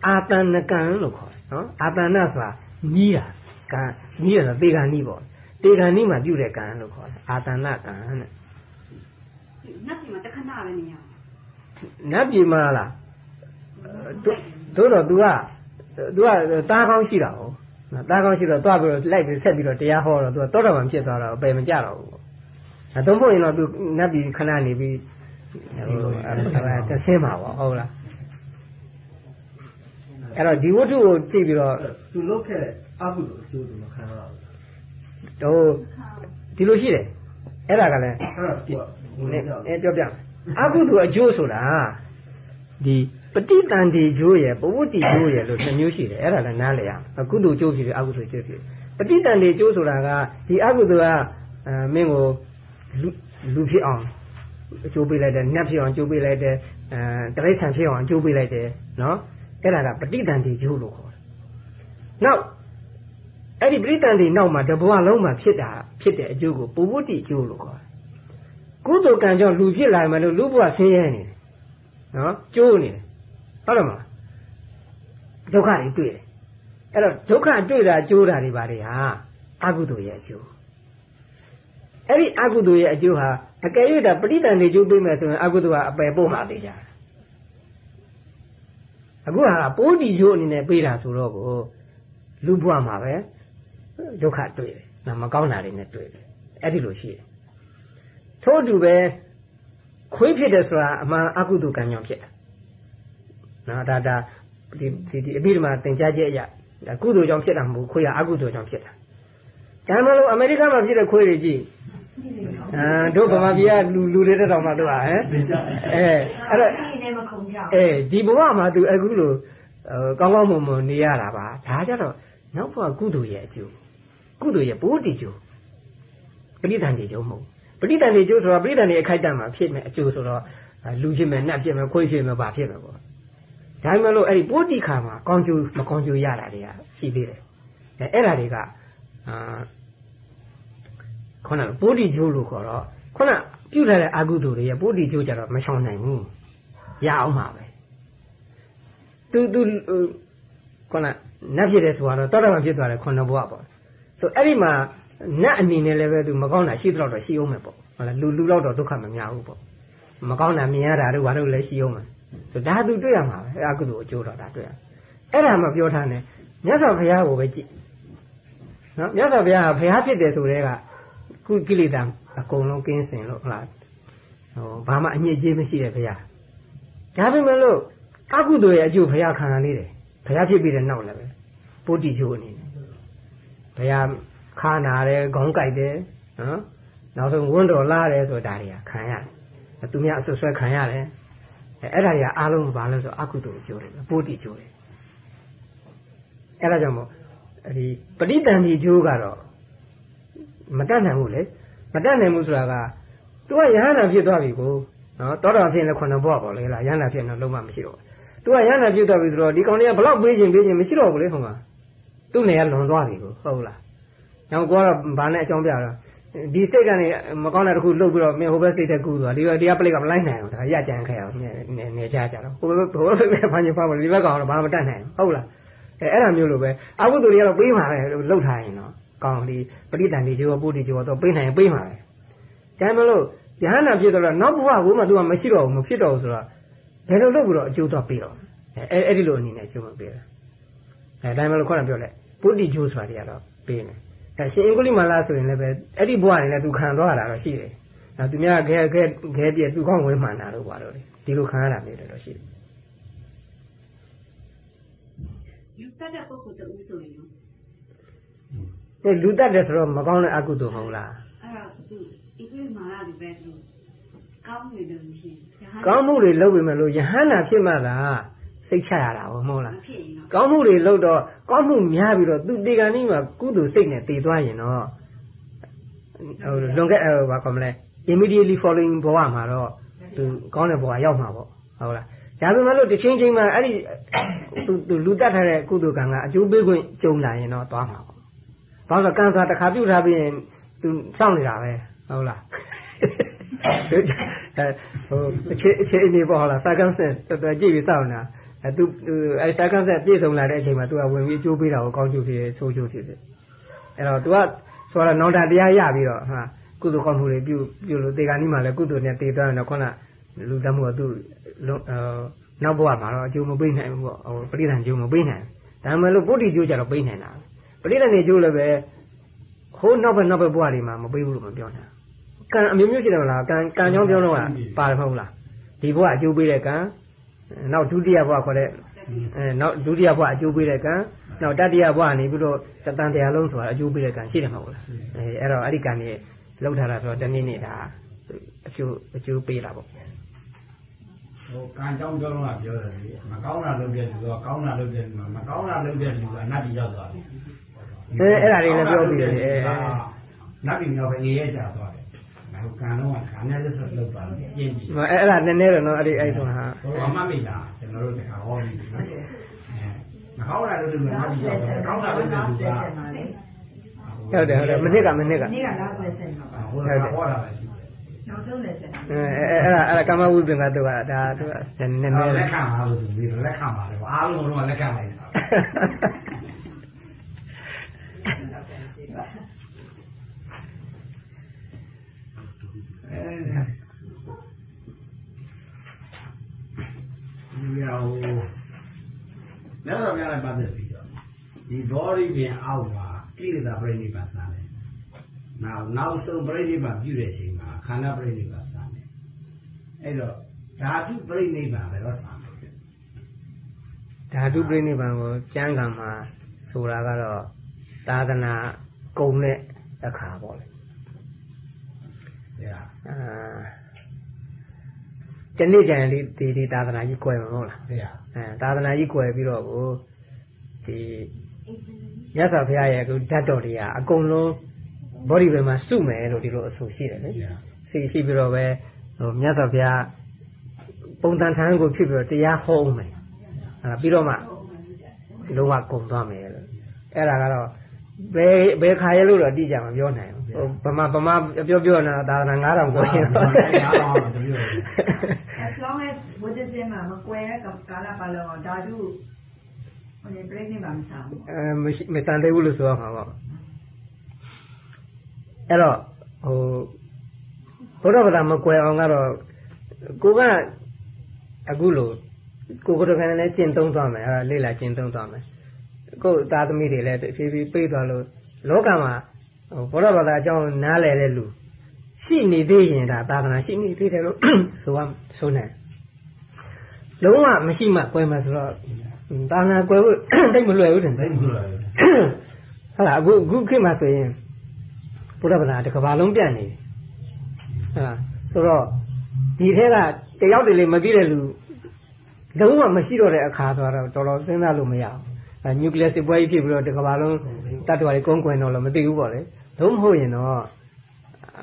အာတဏကံလို့ခေါ်တယ်နော်အာတဏဆိုတာညီးတာကံညီးရတာတေဂာနိပေါ့တေဂာနိမှာပြုတဲ့ကံလို့ခေါ်တယ်အာတဏကံတဲ့နတ်ပြည်မှာတခဏပဲနေရနတ်ပြည်မှာလားတို့တော့ तू က तू ကတားကောင်းရှိတာဟုတ်တားကောင်းရှိတော့တွားပြီးတော့လိုက်ပြီးဆက်ပြီးတော့တရားဟောတော့ तू ကတောတော်မှဖြစ်သွားတော့အပယ်မကြတော့ဘူးအဲတော့ဖို့ရင်တော့ तू နတ်ပြည်ခဏနေပြီးဟိုအဲဆင်းမှာပေါ့ဟုတ်လား အဲ့တော့ဒီဝတ္ထုကိုကြည့်ပြီးတော့သူလုတ်ခဲ့အကုသိုလ်အကျိုးသူမခံရတော့တော့ဒီလိုရှိတယ်အဲ့ဒါကလည်းအဲပြောပြအကုသိုလ်အကျိုးဆိုတာဒီပဋိတန်ဒီကျိုးရယ်ပဝတ္တိကျိုးရယ်လို့နှစ်မျိုးရှိတယ်အဲ့ဒါလည်းနားလည်ရအောင်ကုသိုလ်ကျိုးဖြစ်ပြီးအကုသိုလ်ကျိုးဖြစ်ပဋိတန်ဒီကျိုးဆိုတာကဒီအကုသိုလ်ကအဲမင်းကိုလူဖြစ်အောင်အကျိုးပေးလိုက်တယ်နတ်ဖြစ်အောင်အကျိုးပေးလိုက်တယ်အဲတရိษံဖြစ်အောင်အကျိုးပေးလိုက်တယ်နော် အဲ့ဒါကပဋိတန်ဒီကျိုးလို့ခေါ်တယ်နောက်အဲ့ဒီပဋိတန်ဒီနောက်မှာတဘဝလုံးမှာဖြစ်တာဖြစ်တဲ့အကျိုးကိုပဝတ္တိကျိုးလို့ခေါ်တယ်ကုသိုလ်ကံကြောင့်လူဖြစ်လာမှလို့လူဘဝဆင်းရဲနေတယ်နော်ကျိုးနေတယ်ဟုတ်တယ်မလားဒုက္ခတွေတွေ့တယ်အဲ့တော့ဒုက္ခတွေ့တာကျိုးတာတွေပါတွေဟာအကုသိုလ်ရဲ့အကျိုးအဲ့ဒီအကုသိုလ်ရဲ့အကျိုးဟာအကယ်၍ဒါပဋိတန်နေကျိုးပေးမယ်ဆိုရင်အကုသိုလ်ကအပယ်ပို့မှာသေးကြတယ် အခုဟာပိုးတီကျိုးအနေနဲ့ပေးတာဆိုတော့ကိုလူဘဝမှာပဲဒုက္ခတွေ့တယ်။မကောင်းတာတွေနဲ့တွေ့တယ်။အဲ့ဒီလိုရှိတယ်။ထို့အတူပဲခွေးဖြစ်တယ်ဆိုတာအမှန်အကုသိုလ်ကံကြောင့်ဖြစ်တာနော်ဒါဒါဒီဒီဒီအဘိဓမ္မာသင်ကြားချက်အရာကုသိုလ်ကြောင့်ဖြစ်တာမဟုတ်ခွေးကအကုသိုလ်ကြောင့်ဖြစ်တာဒါမှမဟုတ်အမေရိကန်မှာဖြစ်တဲ့ခွေးတွေကြည့် အာတို့ဗမာပြည်ကလူလူတွေတောင်မှတို့ဟာဟဲ့အဲအဲ့တော့အဲဒီဘဝမှာသူအခုလိုကောင်းကောင်းမွန်မွန်နေရတာပါဒါကြတော့နောက်ဘဝကုသိုလ်ရဲ့အကျိုးကုသိုလ်ရဲ့ဘိုးတီကျိုးပဋိသန္ဓေကျိုးမဟုတ်ပဋိသန္ဓေကျိုးဆိုတော့ပဋိသန္ဓေအခိုက်အတန့်မှာဖြစ်မယ်အကျိုးဆိုတော့လူဖြစ်မယ်နတ်ဖြစ်မယ်ခွေးဖြစ်မယ်ဘာဖြစ်မယ်ပေါ့ဒါမှမဟုတ်အဲ့ဒီပိုးတိခါမှာကောင်းကျိုးမကောင်းကျိုးရတာတွေကရှိသေးတယ်အဲအဲ့ဒါတွေကအာ ခုနကပိုးတိကျိုးလို့ခေါ်တော့ခုနပြုတ်ထားတဲ့အာဟုတုတွေရဲ့ပိုးတိကျိုးကြတော့မရှောင်နိုင်ဘူးရအောင်ပါပဲသူသူခုနနတ်ဖြစ်တယ်ဆိုတော့တောတော်မှဖြစ်သွားတယ်ခုနဘဝပေါ့ဆိုအဲ့ဒီမှာနတ်အနေနဲ့လည်းပဲသူမကောင်းတာရှိတော့တော့ရှိအောင်မယ်ပေါ့ဟုတ်လားလူလူတော့တော့ဒုက္ခမများဘူးပေါ့မကောင်းတာမြင်ရတာတို့ဘာလို့လဲရှိအောင်မယ်ဆိုဒါသူတွေ့ရမှာပဲအကုသိုလ်အကျိုးတော့ဒါတွေ့ရအဲ့ဒါမှပြောထားတယ်မြတ်စွာဘုရားကိုပဲကြည့်နော်မြတ်စွာဘုရားကဘုရားဖြစ်တယ်ဆိုတဲ့က ကုကိလေသာအကုန်လုံးကင်းစင်လို့ဟုတ်လားဟိုဘာမှအညစ်အကြေးမရှိတဲ့ဘုရားဒါပေမဲ့လို့အကုသိုလ်ရဲ့အကျိုးဘုရားခံရနေတယ်ဘုရားဖြစ်ပြီးတဲ့နောက်လည်းပဲပုတ္တိကျိုးအနေနဲ့ဘုရားခါနာတယ်ခေါင်းကြိုက်တယ်နော်နောက်ဆုံးဝန်းတော်လာတယ်ဆိုတာတွေကခံရတယ်သူများအဆွဆွဲခံရတယ်အဲ့ဒါကြီးအားလုံးဘာလဲဆိုအကုသိုလ်ကျိုးတယ်ပိုးတိကျိုးတယ်အဲ့ဒါကြောင့်မို့ဒီပဋိတန်ဒီကျိုးကတော့ မတတ်နိုင်ဘူးလေမတတ်နိုင်ဘူးဆိုတာက तू ကယဟန္တာဖြစ်သွားပြီကိုနော်တောတော်ဖြစ်ရင်လည်းခုနှစ်ဘဝပေါ့လေလားယဟန္တာဖြစ်ရင်တော့လုံးဝမရှိတော့ဘူး तू ကယဟန္တာဖြစ်သွားပြီဆိုတော့ဒီကောင်တွေကဘလောက်ပေးခြင်းပေးခြင်းမရှိတော့ဘူးလေဟိုမှာသူ့နေရလွန်သွားပြီကိုဟုတ်လား။နောက်ကောကတော့ဘာနဲ့အကြောင်းပြတော့ဒီစိတ်ကနေမကောင်းတဲ့တစ်ခုလှုပ်ပြီးတော့မင်းဟိုဘက်စိတ်တဲ့ကူးသွားဒီဒီကပလိကမလိုက်နိုင်ဘူးဒါရကြံခဲ့အောင်နေနေကြကြတော့ဟိုဘက်ဟိုဘက်ပဲဖန်ကြီးဖန်မဒီဘက်ကောင်တော့ဘာမှမတတ်နိုင်ဘူးဟုတ်လားအဲအဲ့ဒါမျိုးလိုပဲအကုသိုလ်တွေကတော့ပေးမှာပဲလှုပ်ထားရင်တော့ ကောင်းဒီပရိသန်ဒီကျော်ပုဒ်ဒီကျော်တော့ပေးနိုင်ရင်ပေးမှာပဲဒါမှမလို့ယဟန္တာဖြစ်တော့နောက်ဘဝဘုမသူကမရှိတော့ဘူးမဖြစ်တော့ဘူးဆိုတော့ဘယ်လိုလုပ်ပြီးတော့အကျိုးတော့ပေးတော့အဲအဲ့ဒီလိုအနေနဲ့အကျိုးမပေးတာအဲဒါမှမလို့ခေါင်းပြောလိုက်ပုဒ်ဒီကျော်ဆိုတာတွေကတော့ပေးနေအဲရှင်အင်္ဂလိမာလာဆိုရင်လည်းပဲအဲ့ဒီဘဝနေလည်းသူခံသွားတာတော့ရှိတယ်။အဲသူများခဲခဲခဲပြည့်သူကောင်းဝင်မှန်တာတော့ပါတော့လေဒီလိုခံရတာမျိုးတော့ရှိတယ်။လူတက်တဲ့ပုဂ္ဂိုလ်တူဆိုရင် နော်။အဲလူတက်တယ်ဆိုတော့မကောင်းတဲ့အကုသိုလ်မဟုတ်လား။အဲ့ဒါသူအင်္ဂလိပ်မာလာဒီပဲသူကောင်းနေတယ်မရှိဘူး။ကောင်းမှုတွေလုပ်ပေမဲ့လို့ယဟန္တာဖြစ်မှသာစိတ်ချရတာဟုတ်မဟုတ်လားကောင်းမှုတွေလုပ်တော့ကောင်းမှုများပြီးတော့သူတေကန်ကြီးမှာကုသိုလ်စိတ်နဲ့တည်သွားရင်တော့ဟိုလွန်ခဲ့ဟိုဘာကောမလဲ immediately following ဘဝမှာတော့သူကောင်းတဲ့ဘဝရောက်မှာပေါ့ဟုတ်လားဒါပေမဲ့လို့တစ်ချင်းချင်းမှာအဲ့ဒီသူသူလူတက်ထားတဲ့ကုသိုလ်ကံကအကျိုးပေးခွင့်ကြုံလာရင်တော့သွားမှာပေါ့ ဘာလို့ကံစားတစ်ခါပြုတ်ထားပြီးရင်သူစောင့်နေတာပဲဟုတ်လားအဲဟိုအခြေအခြေအနေပေါ့ဟုတ်လား circumstance တော်တော်ကြည့်ပြီးစောင့်နေတာအဲသူအဲစကားဆက်ပြည့်စုံလာတဲ့အချိန်မှာသူကဝင်ပြီးအကျိုးပေးတာကိုကောင်းကျိုးဖြစ်ဆိုးကျိုးဖြစ်တယ်အဲ့တော့သူကဆိုတော့နောင်တတရားရပြီးတော့ဟာကုသိုလ်ကောင်းမှုတွေပြုပြုလို့တေဂာနိမှာလည်းကုသိုလ်နဲ့တည်သွားရင်တော့ခုနလူတမှုကသူနောက်ဘဝမှာတော့အကျိုးမပေးနိုင်ဘူးပေါ့ဟိုပရိသန်ကျိုးမပေးနိုင်ဒါမှမဟုတ်ပုတ္တိကျိုးကြတော့ပေးနိုင်တာပ ရိသန်နေကျိုးလည်းပဲဟိုးနောက်ဘက်နောက်ဘက်ဘဝတွေမှာမပေးဘူးလို့မပြောနိုင်ကံအမျိုးမျိုးရှိတယ်မလားကံကံကြောင့်ပြောတော့ပါတယ်မဟုတ်လားဒီဘဝအကျိုးပေးတဲ့ကံနောက်ဒုတိယဘဝခေါ်တဲ့အဲနောက်ဒုတိယဘဝအကျိုးပေးတဲ့ကံနောက်တတိယဘဝနေပြီးတော့တတန်တရားလုံးဆိုတာအကျိုးပေးတဲ့ကံရှိတယ်မဟုတ်လားအဲအဲ့တော့အဲ့ဒီကံကြီးလောက်ထားတာဆိုတော့တနည်းနည်းဒါအကျိုးအကျိုးပေးတာပေါ့ဟိုကံကြောင်းကြောင်းကပြောတယ်လေမကောင်းတာလုပ်တဲ့လူကကောင်းတာလုပ်တဲ့လူမကောင်းတာလုပ်တဲ့လူကအနတ္တိရောက်သွားတယ် အဲအဲ့ဒါတွေလည်းပြောပြီးတယ်အဲနတ်ပြည်မြောက်ပဲငရဲကြသွားတယ်ဟိုကံတော့ကံနဲ့လက်ဆက်လုပ်ပါလို့ရှင်းပြီ။အဲ့အဲ့ဒါနည်းနည်းတော့နော်အဲ့ဒီအဲ့ဆိုဟာဟိုအမှတ်မိတာကျွန်တော်တို့တခါဟောပြီးနော်။မဟောတာလို့ဒီမှာဒီတော့ကောင်းတာလို့ဒီကဟုတ်တယ်ဟုတ်တယ်မနစ်ကမနစ်ကမနစ်ကနောက်ဆက်ဆက်မှာပါဟိုကဟောတာပဲနောက်ဆုံးလက်ဆက်အဲအဲ့ဒါအဲ့ဒါကမ္မဝိပင်ကတော့ဒါသူကနည်းနည်းလက်ခံပါလို့ဆိုပြီးလက်ခံပါလေအားလုံးတော့လက်ခံလိုက်တာ ဒီဟာဟိုမြတ်စွာဘုရားနဲ့ပတ်သက်ပြီးတော့ဒီဘောရိပင်အောက်မှာကိလေသာပြိဋိဘတ်ဆန်းတယ်။နောက်နောက်ဆုံးပြိဋိဘတ်ပြုတဲ့အချိန်မှာခန္ဓာပြိဋိဘတ်ဆန်းတယ်။အဲ့တော့ဓာတုပြိဋိဘတ်ပဲတော့ဆန်းတယ်။ဓာတုပြိဋိဘတ်ကိုကျမ်းဂန်မှာဆိုတာကတော့သာသနာကုံတဲ့အခါပေါ့လေ။ဒါအာ တနေ့ကျရင်ဒီဒီဒီသာသနာကြီးကွယ်မှာမဟုတ်လားဟုတ်အဲသာသနာကြီးကွယ်ပြီးတော့ကိုဒီမြတ်စွာဘုရားရဲ့အခုဓာတ်တော်တွေကအကုန်လုံးဘောဓိဘယ်မှာစုမယ်လို့ဒီလိုအဆိုရှိတယ်လေစီရှိပြီးတော့ပဲဟိုမြတ်စွာဘုရားပုံတန်ထမ်းကိုဖြစ်ပြီးတော့တရားဟောအောင်မယ်အဲပြီးတော့မှလုံးဝကုန်သွားမယ်လို့အဲ့ဒါကတော့ဘယ်ဘယ်ခါရဲလို့တော့အတိအကျမပြောနိုင်ဘူးဟိုဗမာဗမာပြောပြောနေတာသာသနာ9000ကိုရှင်းတော့ as long as Buddhism မှာမကွယ်တဲ့ကာလပတ်လုံးဓာတုဟိုပြိဋိဘာမဆန်ဘူးအဲမရှိမဆန်သေးဘူးလို့ဆိုရမှာပေါ့အဲ့တော့ဟိုဘုရားဗလာမကွယ်အောင်ကတော့ကိုကအခုလို့ကိုကတော့ခံလည်းကျင့်သုံးသွားမယ်အဲ့ဒါလေ့လာကျင့်သုံးသွားမယ်ကို့သားသမီးတွေလည်းဖြည်းဖြည်းပြေးသွားလို့လောကမှာဟိုဘုရားဘာသာအကြောင်းနားလည်တဲ့လူ ရှိနေသေးရင်ဒါသာသနာရှိနေသေးတယ်လို့ဆိုရဆိုနေလုံးဝမရှိမှကွယ်မှာဆိုတော့သာသနာကွယ်ဖို့တိတ်မလွယ်ဘူးတင်တိတ်မလွယ်ဘူးဟုတ်လားအခုအခုခေတ်မှာဆိုရင်ဘုရားဘာသာတစ်ကဘာလုံးပြန့်နေတယ်ဟုတ်လားဆိုတော့ဒီထဲကတယောက်တည်းလေးမသိတဲ့လူလုံးဝမရှိတော့တဲ့အခါဆိုတော့တော်တော်စဉ်းစားလို့မရဘူးနျူကလ িয়াস စစ်ပွဲကြီးဖြစ်ပြီးတော့တစ်ကဘာလုံးတတ်တော်တွေကုန်းကွယ်တော့လည်းမသိဘူးပေါ့လေလုံးမဟုတ်ရင်တော့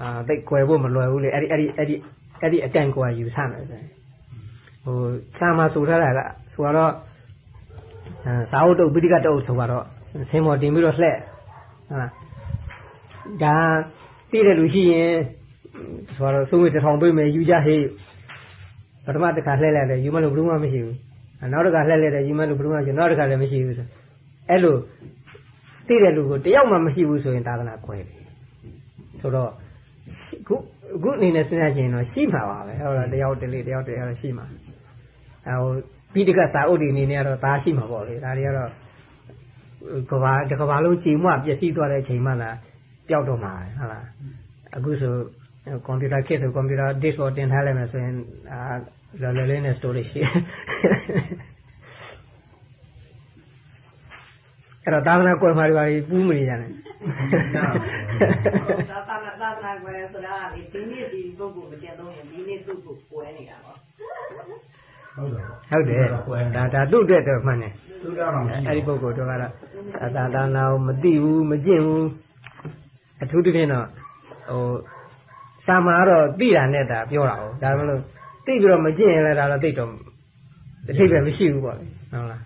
အာတိတ်ကွယ်ဖို့မလွယ်ဘူးလေအဲ့ဒီအဲ့ဒီအဲ့ဒီအဲ့ဒီအတန်ကွာယူဆမယ်ဆိုရင်ဟိုစာမှာဆိုထားတာကဆိုတော့စာအုပ်တုပ်ပိဋကတုပ်ဆိုတော့ဆင်းမော်တင်ပြီးတော့လှဲ့ဟာဒါသိတဲ့လူရှိရင်ဆိုတော့သုံးဝေတစ်ထောင်ပေးမယ်ယူကြဟေးပထမတစ်ခါလှည့်လိုက်တယ်ယူမလို့ဘယ်သူမှမရှိဘူးနောက်တစ်ခါလှည့်လိုက်တယ်ယူမလို့ဘယ်သူမှမရှိနောက်တစ်ခါလည်းမရှိဘူးဆိုအဲ့လိုသိတဲ့လူကိုတယောက်မှမရှိဘူးဆိုရင်သာသနာကွဲတယ်ဆိုတော့ ခုခုအနေနဲ့စဉ်းစားကြည့်ရင်တော့ရှိမှာပါပဲဟုတ်လားတယောက်တလေတယောက်တယောက်ရှိမှာအဲဟိုပြီးတကစာအုပ်ဒီအနေနဲ့ကတော့ဒါရှိမှာပေါ့လေဒါတွေကတော့ကဘာတကဘာလုံးချိန်မှပျက်စီးသွားတဲ့အချိန်မှလာပျောက်တော့မှာဟုတ်လားအခုဆိုကွန်ပျူတာခေတ်ဆိုကွန်ပျူတာ disk ပေါ်တင်ထားလိုက်မယ်ဆိုရင်အာလော်လော်လေးနဲ့ storage ရှိ အဲ့တော့သာသနာကွယ်မှာတွေပါပူးမနေကြနဲ့သာသနာသာသနာကွယ်ဆိုတာဒီနေ့ဒီပုဂ္ဂိုလ်မကျက်တော့ရင်ဒီနေ့သူ့ကိုကွယ်နေတာပေါ့ဟုတ်တယ်ဟုတ်တယ်ဒါဒါသူ့အတွက်တော့မှန်တယ်သူ့ကတော့အဲ့ဒီပုဂ္ဂိုလ်တို့ကတော့သာသနာကိုမသိဘူးမကျင့်ဘူးအထူးသဖြင့်တော့ဟိုစာမာကတော့သိတာနဲ့ဒါပြောတာဟုတ်ဒါမှမဟုတ်သိပြီးတော့မကျင့်ရင်လည်းဒါတော့သိတော့အထိပ္ပယ်မရှိဘူးပေါ့လေဟုတ်လား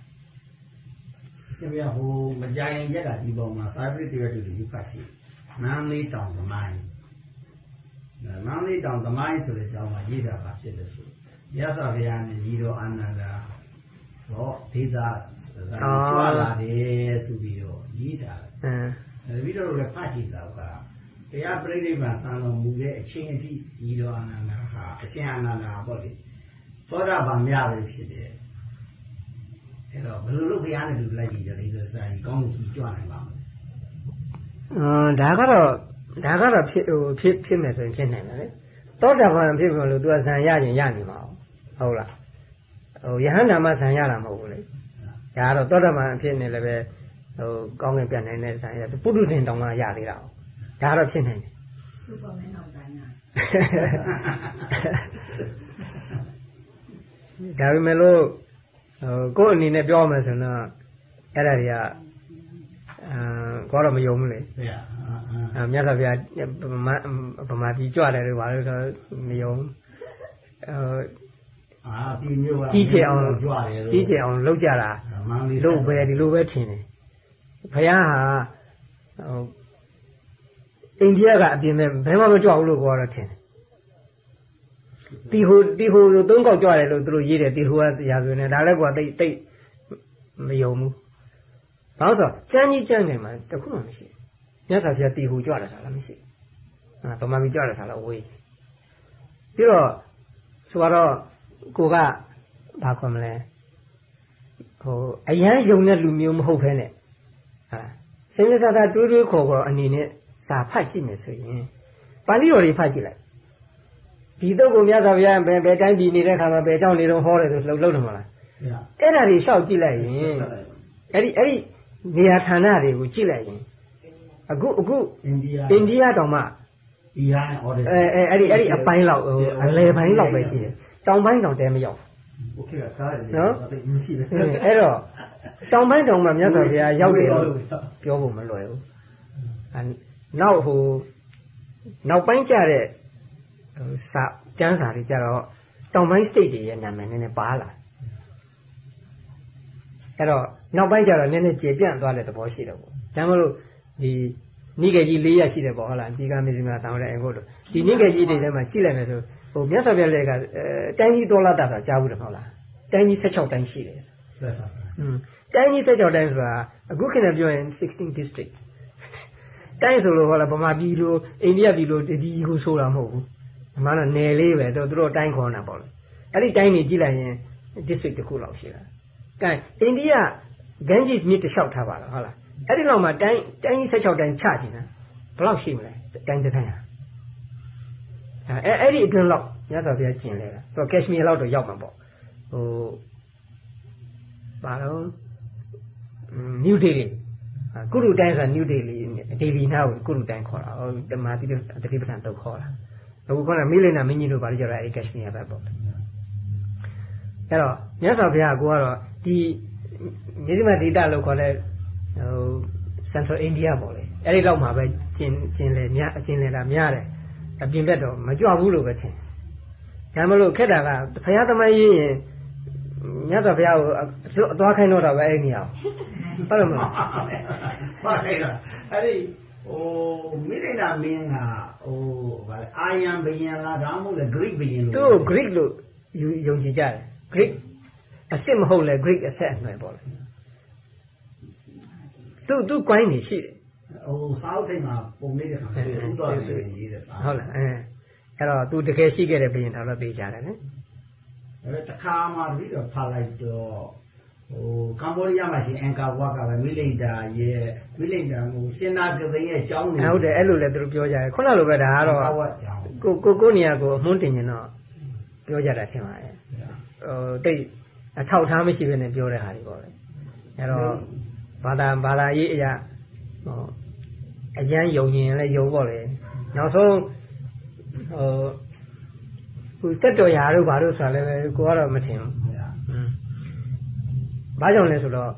ရှင်ပြဟိုမကြရင်ရက်ကဒီပေါ်မှာစာပရိတေရတူဒီဖတ်ရှိနန်းလေးတောင်သမိုင်းနန်းလေးတောင်သမိုင်းဆိုတဲ့အကြောင်းမှာရေးတာပါဖြစ်လို့ဆိုရသဗျာနဲ့ညီတော်အာနန္ဒာတော့ဒေသကျွာလာတယ်ဆိုပြီးတော့ရေးတာအဲပြီးတော့လည်းဖတ်ကြည့်တာကတရားပြိဋိဘံဆံတော်မူတဲ့အချိန်အထိညီတော်အာနန္ဒာဟာအရှင်အာနန္ဒာပေါ့လေသောတာပန်မြပဲဖြစ်တယ် အဲ့တော့ဘယ်လိုလုပ်ဘုရားနဲ့တူလိုက်ကြည့်ကြလဲဆိုစာကြီးကောင်းကြီးကြွနိုင်ပါမလဲအင်းဒါကတော့ဒါကတော့ဖြစ်ဟိုဖြစ်ဖြစ်မယ်ဆိုရင်ဖြစ်နိုင်တယ်လေသောတာပန်ဖြစ်မလို့ तू ကဇံရရင်ရနေမှာဟုတ်လားဟိုယဟန္တာမှဇံရတာမဟုတ်ဘူးလေဒါကတော့သောတာပန်ဖြစ်နေလည်းပဲဟိုကောင်းကင်ပြန်နိုင်တဲ့ဇံရပုထုဇဉ်တောင်မှရသေးတာဒါကတော့ဖြစ်နိုင်တယ်စူပါမန်အောင်ဇံရဒါပေမဲ့လို့ဟို ကိုယ့်အနေနဲ့ပြောမယ်ဆိုတော့အဲ့ဒါတွေကအာကောတော့မယုံဘူးလေအာမြတ်စွာဘုရားဗမာဗမာပြည်ကြွတယ်လို့ပါလို့ဆိုမယုံဟိုအာဒီမျိုးကကြီးကျယ်အောင်ကြွတယ်လို့ကြီးကျယ်အောင်လုပ်ကြတာလို့ပဲဒီလိုပဲထင်တယ်ဘုရားဟာဟိုအိန္ဒိယကအပြင်မဲ့ဘယ်မှမကြွဘူးလို့ပြောတော့ထင်တယ် တီဟိုတီဟိုလိုသုံးကောက်ကြွတယ်လို့သူတို့ရေးတယ်တီဟိုကရာဇဝင်နဲ့ဒါလည်းကွာတိတ်တိတ်မယုံဘူးဘာလို့ဆိုကျမ်းကြီးကျမ်းငယ်မှာတခုမှမရှိမြတ်စွာဘုရားတီဟိုကြွတယ်ဆိုတာမရှိဟာဗမာပြည်ကြွတယ်ဆိုတာဝေးပြီးတော့ဆိုတော့ကိုကဘာခေါ်မလဲဟိုအရန်ယုံတဲ့လူမျိုးမဟုတ်ဖ ೇನೆ ဟာစင်္ကြသာတွေးတွေးခေါ်ခေါ်အနေနဲ့စာဖတ်ကြည့်မယ်ဆိုရင်ပါဠိတော်တွေဖတ်ကြည့်လိုက် ဒီတော့ကိုမြတ်စွာဘုရားဘယ်ဘယ်တိုင်းပြည်နေတဲ့ခါမှာဘယ်ကြောင့်နေတော့ဟောတယ်ဆိုလှုပ်လှုပ်တယ်မလားအဲ့ဒါတွေလျှောက်ကြည့်လိုက်ရင်အဲ့ဒီအဲ့ဒီနေရာဌာနတွေကိုကြည့်လိုက်ရင်အခုအခုအိန္ဒိယအိန္ဒိယတောင်မှအီရန်ဟောတယ်အဲအဲအဲ့ဒီအဲ့ဒီအပိုင်းလောက်အလယ်ပိုင်းလောက်ပဲရှိတယ်တောင်ပိုင်းတောင်တဲမရောက်โอเคကားတယ်နော်မရှိဘူးအဲ့တော့တောင်ပိုင်းတောင်မှမြတ်စွာဘုရားရောက်တယ်လို့ပြောဖို့မလွယ်ဘူးအဲနောက်ဟိုနောက်ပိုင်းကျတဲ့ စာကျမ်းစာတွေကြတော့တောင်ပိုင်း state တွေရဲ့နာမည်နည်းနည်းပါလာအဲ့တော့နောက်ပိုင်းကျတော့နည်းနည်းကျေပြန့်သွားတဲ့သဘောရှိတယ်ပေါ့ဒါမှမဟုတ်ဒီနိကေကြီး၄ရက်ရှိတယ်ပေါ့ဟုတ်လားဒီကမေဇီမာတောင်းတဲ့အင်္ဂုတ်လို့ဒီနိကေကြီးတွေထဲမှာကြည့်လိုက်မယ်ဆိုဟိုမြတ်စွာဘုရားလက်ကအဲတိုင်းကြီးတော်လာတာဆိုတာကြားဘူးတယ်မဟုတ်လားတိုင်းကြီး16တိုင်းရှိတယ်ဆက်ပါอืมတိုင်းကြီး16တိုင်းဆိုတာအခုခေတ်နဲ့ပြောရင်16 district တိုင်းဆိုလို့ဟောလားဗမာပြည်လိုအိန္ဒိယပြည်လိုဒီကိုဆိုတာမဟုတ်ဘူး အမှန်တော့နယ်လေးပဲတို့တို့တိုင်းခေါ်တာပေါ့လေအဲ့ဒီတိုင်းနေကြည့်လိုက်ရင် district တစ်ခုလောက်ရှိတာကဲအိန္ဒိယ Ganges မြစ်တစ်လျှောက်ထားပါလားဟုတ်လားအဲ့ဒီလောက်မှာတိုင်းတိုင်းကြီး16တိုင်းချကြည့်စမ်းဘယ်လောက်ရှိမလဲတိုင်းတစ်တိုင်းဟာအဲအဲ့ဒီအတွင်းလောက်ညသော်ဘုရားကျင်လဲတာဆိုတော့ကက်ရှမီလောက်တော့ရောက်မှာပေါ့ဟိုဘာလို့နယူးဒေလီကုရုတိုင်းဆိုတာနယူးဒေလီဒေလီနာကိုကုရုတိုင်းခေါ်တာဟိုတမာတိတတိပဋ္ဌာန်တော့ခေါ်တာ အခုခေါင်းကမိလိနာမင်းကြီးတို့ဘာလို့ကြတာအဲဒီကက်ရှမီယာဘက်ပေါ့အဲ့တော့မြတ်စွာဘုရားကိုကတော့ဒီမြေဒီမဒေတာလို့ခေါ်တဲ့ဟို Central India ပေါ့လေအဲ့ဒီလောက်မှာပဲကျင်ကျင်လေမြအကျင်လေတာများတယ်အပြင်ဘက်တော့မကြွဘူးလို့ပဲထင်ဒါမလို့ခက်တာကဘုရားသမိုင်းရေးရင်မြတ်စွာဘုရားကိုအသွားခိုင်းတော့တာပဲအဲ့ဒီနေရာဟုတ်တယ်မလားဟုတ်ကဲ့အဲ့ဒီ ဟိုမိရိနာမင်းကဟိုဗာလေအာယံဘယင်လားဒါမှမဟုတ်လေ Greek ဘယင်လို့သူ Greek လို့ယူယုံကြည်ကြတယ် Greek အစ်စ်မဟုတ်လေ Greek အဆက်အနွယ်ပေါ့လေသူသူ coin နေရှိတယ်ဟိုစာအုပ်ထိပ်မှာပုံနေတဲ့ခါသူတော့ရေးတဲ့စာဟုတ်လားအဲအဲ့တော့သူတကယ်ရှိခဲ့တဲ့ဘယင်တော်တော့သိကြတယ်နော်အဲ့တခါမှပြီးတော့ဖာလိုက်တော့ဟို ကမ္ဘောဒီးယားမှာရှင်အန်ကာဝါကလည်းမိလိန်တာရဲ့မိလိန်တာဟိုစင်နာကသိန်းရဲ့ကျောင်းနေဟုတ်တယ်အဲ့လိုလည်းသူတို့ပြောကြတယ်ခုနလိုပဲဒါကတော့ကိုကိုကိုနေရာကိုအမွှန်းတင်ရင်တော့ပြောကြတာထင်ပါတယ်ဟိုတိတ်အထောက်ထားမရှိဘဲနဲ့ပြောတဲ့ဟာတွေပေါ့လေအဲ့တော့ဘာသာဘာသာရေးအရာဟိုအရန်ယုံရင်လည်းယုံပေါ့လေနောက်ဆုံးဟိုဟိုစက်တော်ရာတို့ဘာလို့ဆိုတာလဲကိုကတော့မထင်ဘူး ဘာကြောင့်လဲဆိုတော့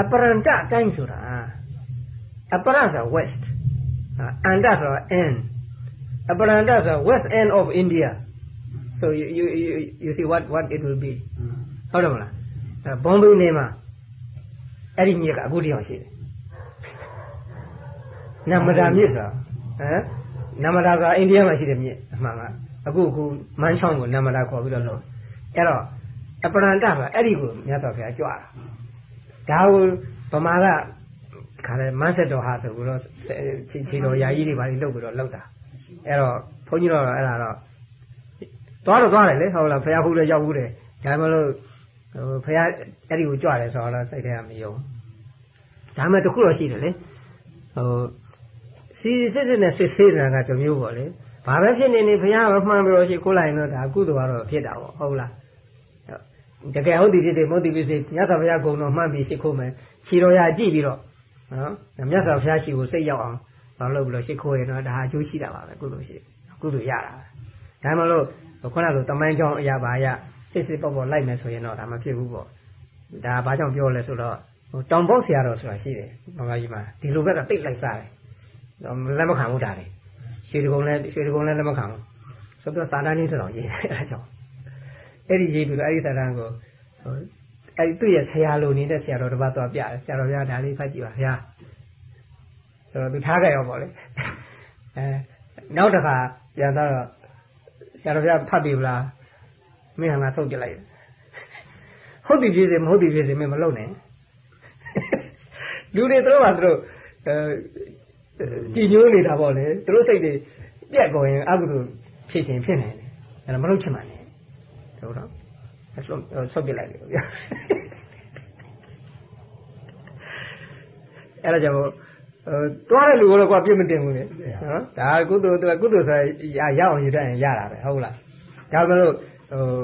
အပရန္တအတိုင်းဆိုတာအပရဆို west အန္တဆို end အပရန္တဆို west end of India so you you you, you see what what it will be ဟုတ်တယ်မလားဘွန်ဘီနေမှာအဲ့ဒီမြစ်ကအခုတရားရှိတယ်နမဒါမြစ်ဆိုဟမ်နမဒါကအိန္ဒိယမှာရှိတဲ့မြစ်အမှန်ကအခုအခုမန်းချောင်းကိုနမဒါခေါ်ပြီးတော့လို့အဲ့တော့ အပရန္တဆိုတာအဲ့ဒီကိုမြတ်စွာဘုရားကြွတာဒါကိုဗမာကခါလဲမန်းဆက်တော်ဟာဆိုပြီးတော့ခြေတော်ယာကြီးတွေဘာတွေလုပ်ပြီးတော့လောက်တာအဲ့တော့ဘုန်းကြီးတော်အဲ့ဒါတော့သွားတော့သွားတယ်လေဟုတ်လားဘုရားဟုတ်တယ်ရောက်ဘူးတယ်ဒါမှမဟုတ်ဟိုဘုရားအဲ့ဒီကိုကြွတယ်ဆိုတော့စိတ်ထဲကမယုံဒါမှတခုတော့ရှိတယ်လေဟိုစီစစ်စစ်နဲ့စစ်ဆေးနေတာကတမျိုးပေါ့လေဘာပဲဖြစ်နေနေဘုရားကမှန်ပြီးတော့ရှိခိုးလိုက်တော့ဒါကုသိုလ်ကတော့ဖြစ်တာပေါ့ဟုတ်လား တကယ်ဟုတ်သည်ဖြစ်စေမဟုတ်သည်ဖြစ်စေမြတ်စွာဘုရားဂုဏ်တော်မှန်ပြီးရှိခိုးမယ်ခြေတော်ရကြည့်ပြီးတော့နော်မြတ်စွာဘုရားရှိကိုစိတ်ရောက်အောင်ဘာလို့လို့ရှိခိုးရင်တော့ဒါအကျိုးရှိတာပါပဲကုသိုလ်ရှိကုသိုလ်ရတာဒါမှမဟုတ်ခုနကလိုတမိုင်းကြောင်းအရာပါရစစ်စစ်ပေါ့ပေါ့လိုက်မယ်ဆိုရင်တော့ဒါမဖြစ်ဘူးပေါ့ဒါဘာကြောင့်ပြောလဲဆိုတော့ဟိုတောင်ပေါက်ဆရာတော်ဆိုတာရှိတယ်ဘာသာကြီးမှာဒီလိုဘက်ကတိတ်လိုက်စားတယ်လက်မခံဘူးဒါလေရွှေတကုံလည်းရွှေတကုံလည်းလက်မခံဘူးဆိုတော့စာတန်းကြီးဆိုတော့ရေးတယ်အဲဒါကြောင့် အဲ့ဒီရေးပြီးတော့အဲ့ဒီစာတန်းကိုအဲ့ဒီသူ့ရဲ့ဆရာလိုနေတဲ့ဆရာတော်တစ်ပါးသွားပြတယ်ဆရာတော်ဘုရားဒါလေးဖတ်ကြည့်ပါဗျာဆိုတော့သူထားခဲ့ရောပေါ့လေအဲနောက်တစ်ခါပြန်တော့ဆရာတော်ဘုရားဖတ်ပြီဗလားမင်းကငါဆုတ်ပြလိုက်ဟုတ်ပြီဖြစ်စေမဟုတ်ပြီဖြစ်စေမင်းမလုပ်နဲ့လူတွေတို့ကတို့အဲကြည်ညိုးနေတာပေါ့လေတို့စိတ်တွေပြက်ကုန်ရင်အကုသိုလ်ဖြစ်ခြင်းဖြစ်နိုင်တယ်အဲ့ဒါမလုပ်ချင်ပါနဲ့ဟုတ်တော့ ဆုတ်ဆုတ်ပြလိုက်လေဗျာအဲ့ဒါကြောင့်ဟိုတွားတဲ့လူကတော့ကွာပြစ်မတင်ဘူးလေနော်ဒါကုသိုလ်သူကုသိုလ်ဆိုရရအောင်ယူတတ်ရင်ရတာပဲဟုတ်လားဒါပေမဲ့လို့ဟို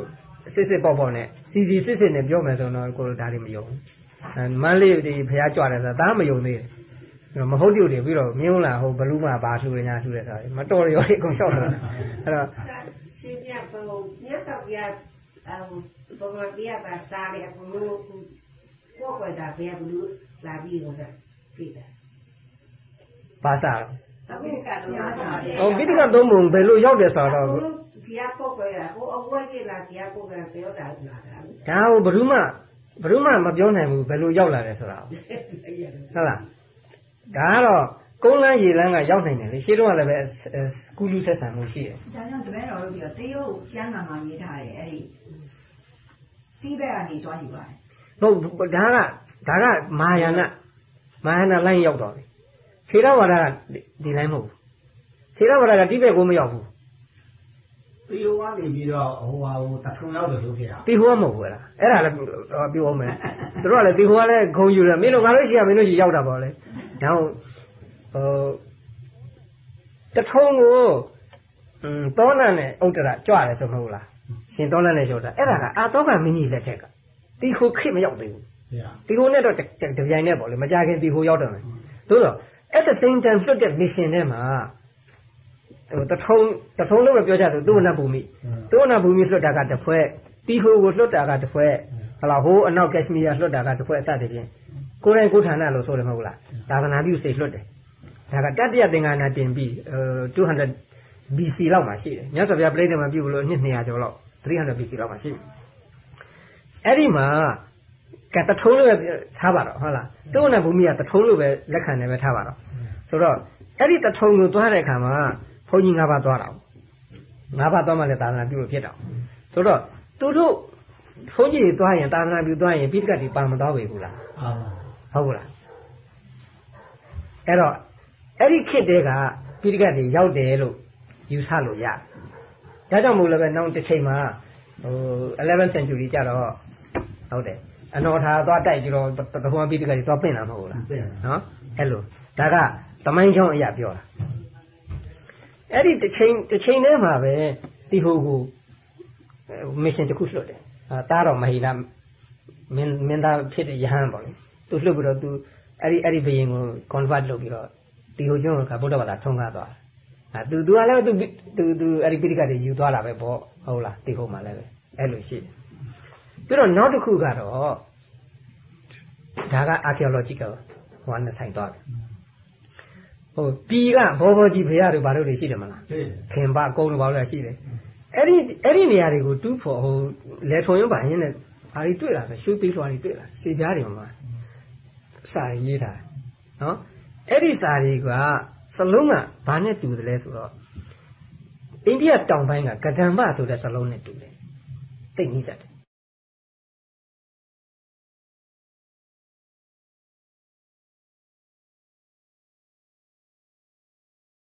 စစ်စစ်ပေါ့ပေါ့နဲ့စီစီစစ်စစ်နဲ့ပြောမယ်ဆိုတော့ကိုယ်ဒါတွေမယုံဘူးမန်းလေးဒီဖះကြွတယ်ဆိုတာဒါမယုံသေးတယ်မဟုတ်တူတယ်ပြီးတော့မြင်းလာဟိုဘလူးမှာဘာထူရညာထူတယ်ဆိုတာမတော်ရောအကုန်လျှောက်တာအဲ့တော့ ရှင်ပြဘုံမြတ်စွာဘုရားဟိုဘုံပြပါစားရအခုလို့ကိုယ်ကဒါဘယ်ဘလူးလာပြီးတော့ပြတာဘာစားတော့အခုကတော့ဟိုပိဋကသုံးပုံဘယ်လိုရောက်တယ်ဆိုတော့ဘုရားပုတ်ပဲဟိုအဝဲကြီးလာဘုရားပုတ်ပဲပြောတာလာတာဒါဟိုဘယ်သူမှဘယ်သူမှမပြောနိုင်ဘူးဘယ်လိုရောက်လာတယ်ဆိုတာဟုတ်လားဒါကတော့ ကုန်းလန်းရေလန်းကရောက်နိုင်တယ်လေရှင်းတော့လည်းပဲကူးလူဆက်ဆံမှုရှိတယ်ဒါကြောင့်တပည့်တော်တို့ပြီးတော့တရုတ်ကျမ်းဂန်မှာရေးထားတယ်အဲ့ဒီစီးဘက်ကနေတွားယူပါတယ်ဟုတ်ဒါကဒါကမာယာနမာယာနလိုင်းရောက်တော့တယ်ခြေရဝါဒကဒီလိုင်းမဟုတ်ဘူးခြေရဝါဒကတိဘက်ကိုမရောက်ဘူးတီဟိုကနေပြီးတော့ဟိုဟာဟိုတထုံရောက်တယ်ဆိုခဲ့ရတီဟိုကမဟုတ်ဘူးလားအဲ့ဒါလည်းပြောအောင်မယ်သူတို့ကလည်းတီဟိုကလည်းဂုံယူတယ်မင်းတို့ငါတို့ရှိရမင်းတို့ရှိရောက်တာပေါ့လေဒါဟို တထုံကိုอืมတောနန်နဲ့ဥတ္တရကြွတယ်ဆိုမဟုတ်လားရှင်တောနန်နဲ့ကြောတာအဲ့ဒါကအာတောကမင်းကြီးလက်ထက်ကတီဟိုခိမရောက်သေးဘူးတီဟိုနဲ့တော့တပြိုင်နဲ့ပေါ့လေမကြခင်တီဟိုရောက်တယ်မယ်သို့တော့ at the same time လွတ်တဲ့ mission ထဲမှာဟိုတထုံတထုံလို့ပဲပြောကြတယ်သူ့နတ်ဘူမိသူ့နတ်ဘူမိလွတ်တာကတစ်ဖွဲ့တီဟိုကိုလွတ်တာကတစ်ဖွဲ့ဟလာဟိုအနောက်ကက်ရှမီးယားလွတ်တာကတစ်ဖွဲ့အစတည်းဖြင့်ကိုယ်တိုင်ကိုယ်ဌာနလို့ဆိုတယ်မဟုတ်လားသာသနာပြုစိတ်လွတ်တယ် ဒါကတတ္တရသင်္ကနာတင်ပြီး200 BC လောက်မှာရှိတယ်မြတ်စွာဘုရားပြိဋိဘံပြုလို့နှစ်200ကျော်လောက်300 BC လောက်မှာရှိတယ်အဲ့ဒီမှာကတထုံးလို့ပဲထားပါတော့ဟုတ်လားသူ့နဲ့ဘူမိကတထုံးလို့ပဲလက်ခံနေပဲထားပါတော့ဆိုတော့အဲ့ဒီတထုံကိုသွားတဲ့အခါမှာဘုန်းကြီး၅ပါးသွားတာ။၅ပါးသွားမှလည်းသာသနာပြုလို့ဖြစ်တော့ဆိုတော့သူတို့ဘုန်းကြီးတွေသွားရင်သာသနာပြုသွားရင်ပိဋကတ်တွေပါမသွားပေဘူးလား။ဟုတ်ဘူးလား။အဲ့တော့ အဲ့ဒီခေတ်တည်းကပိဋကတ်တွေရောက်တယ်လို့ယူဆလို့ရတယ်။ဒါကြောင့်မို့လည်းပဲနောက်တစ်ချိန်မှာဟို11 century ကြတော့ဟုတ်တယ်အနော်ထာသွားတိုက်ကြတော့တခုံပိဋကတ်တွေသွားပင့်လာမဟုတ်လား။နော်အဲ့လိုဒါကတမိုင်းချောင်းအရာပြောတာအဲ့ဒီတစ်ချိန်တစ်ချိန်တည်းမှာပဲဒီဟိုကိုမစ်ရှင်တစ်ခုလွှတ်တယ်အာတားတော်မဟိလာမင်းမင်းသားဖြစ်တဲ့ယဟန်ပေါ့လေသူလွှတ်ပြီးတော့သူအဲ့ဒီအဲ့ဒီဘယင်ကို convert လုပ်ပြီးတော့ ဒီဟိုကျွန်းကဗုဒ္ဓဘာသာထုံးကားသွားအာသူသူကလည်းသူသူသူအဲ့ဒီပိဋကတ်တွေယူသွားတာပဲပေါ့ဟုတ်လားဒီဟိုမှာလည်းပဲအဲ့လိုရှိတယ်ပြီးတော့နောက်တစ်ခုကတော့ဒါက archaeological ဟိုကနေဆိုင်သွားတယ်ဟိုပြည်ကဘောဘောကြီးဖရာတွေဘာလို့တွေရှိတယ်မလားခင်ပါကုန်းတွေဘာလို့လဲရှိတယ်အဲ့ဒီအဲ့ဒီနေရာတွေကိုတူးဖို့ဟိုလေထုံရုံပါရင်းနဲ့ဘာတွေတွေ့လာလဲရွှေပေးလွှာတွေတွေ့လာစေကြားတွေမှာစာရေးတာနော် အဲ့ဒီစာတွေကစလုံးကဘာနဲ့တူတယ်လဲဆိုတော့အိန္ဒိယတောင်ပိုင်းကကဒံမဆိုတဲ့စလုံးနဲ့တူတယ်တိတ်နီးစက်တယ်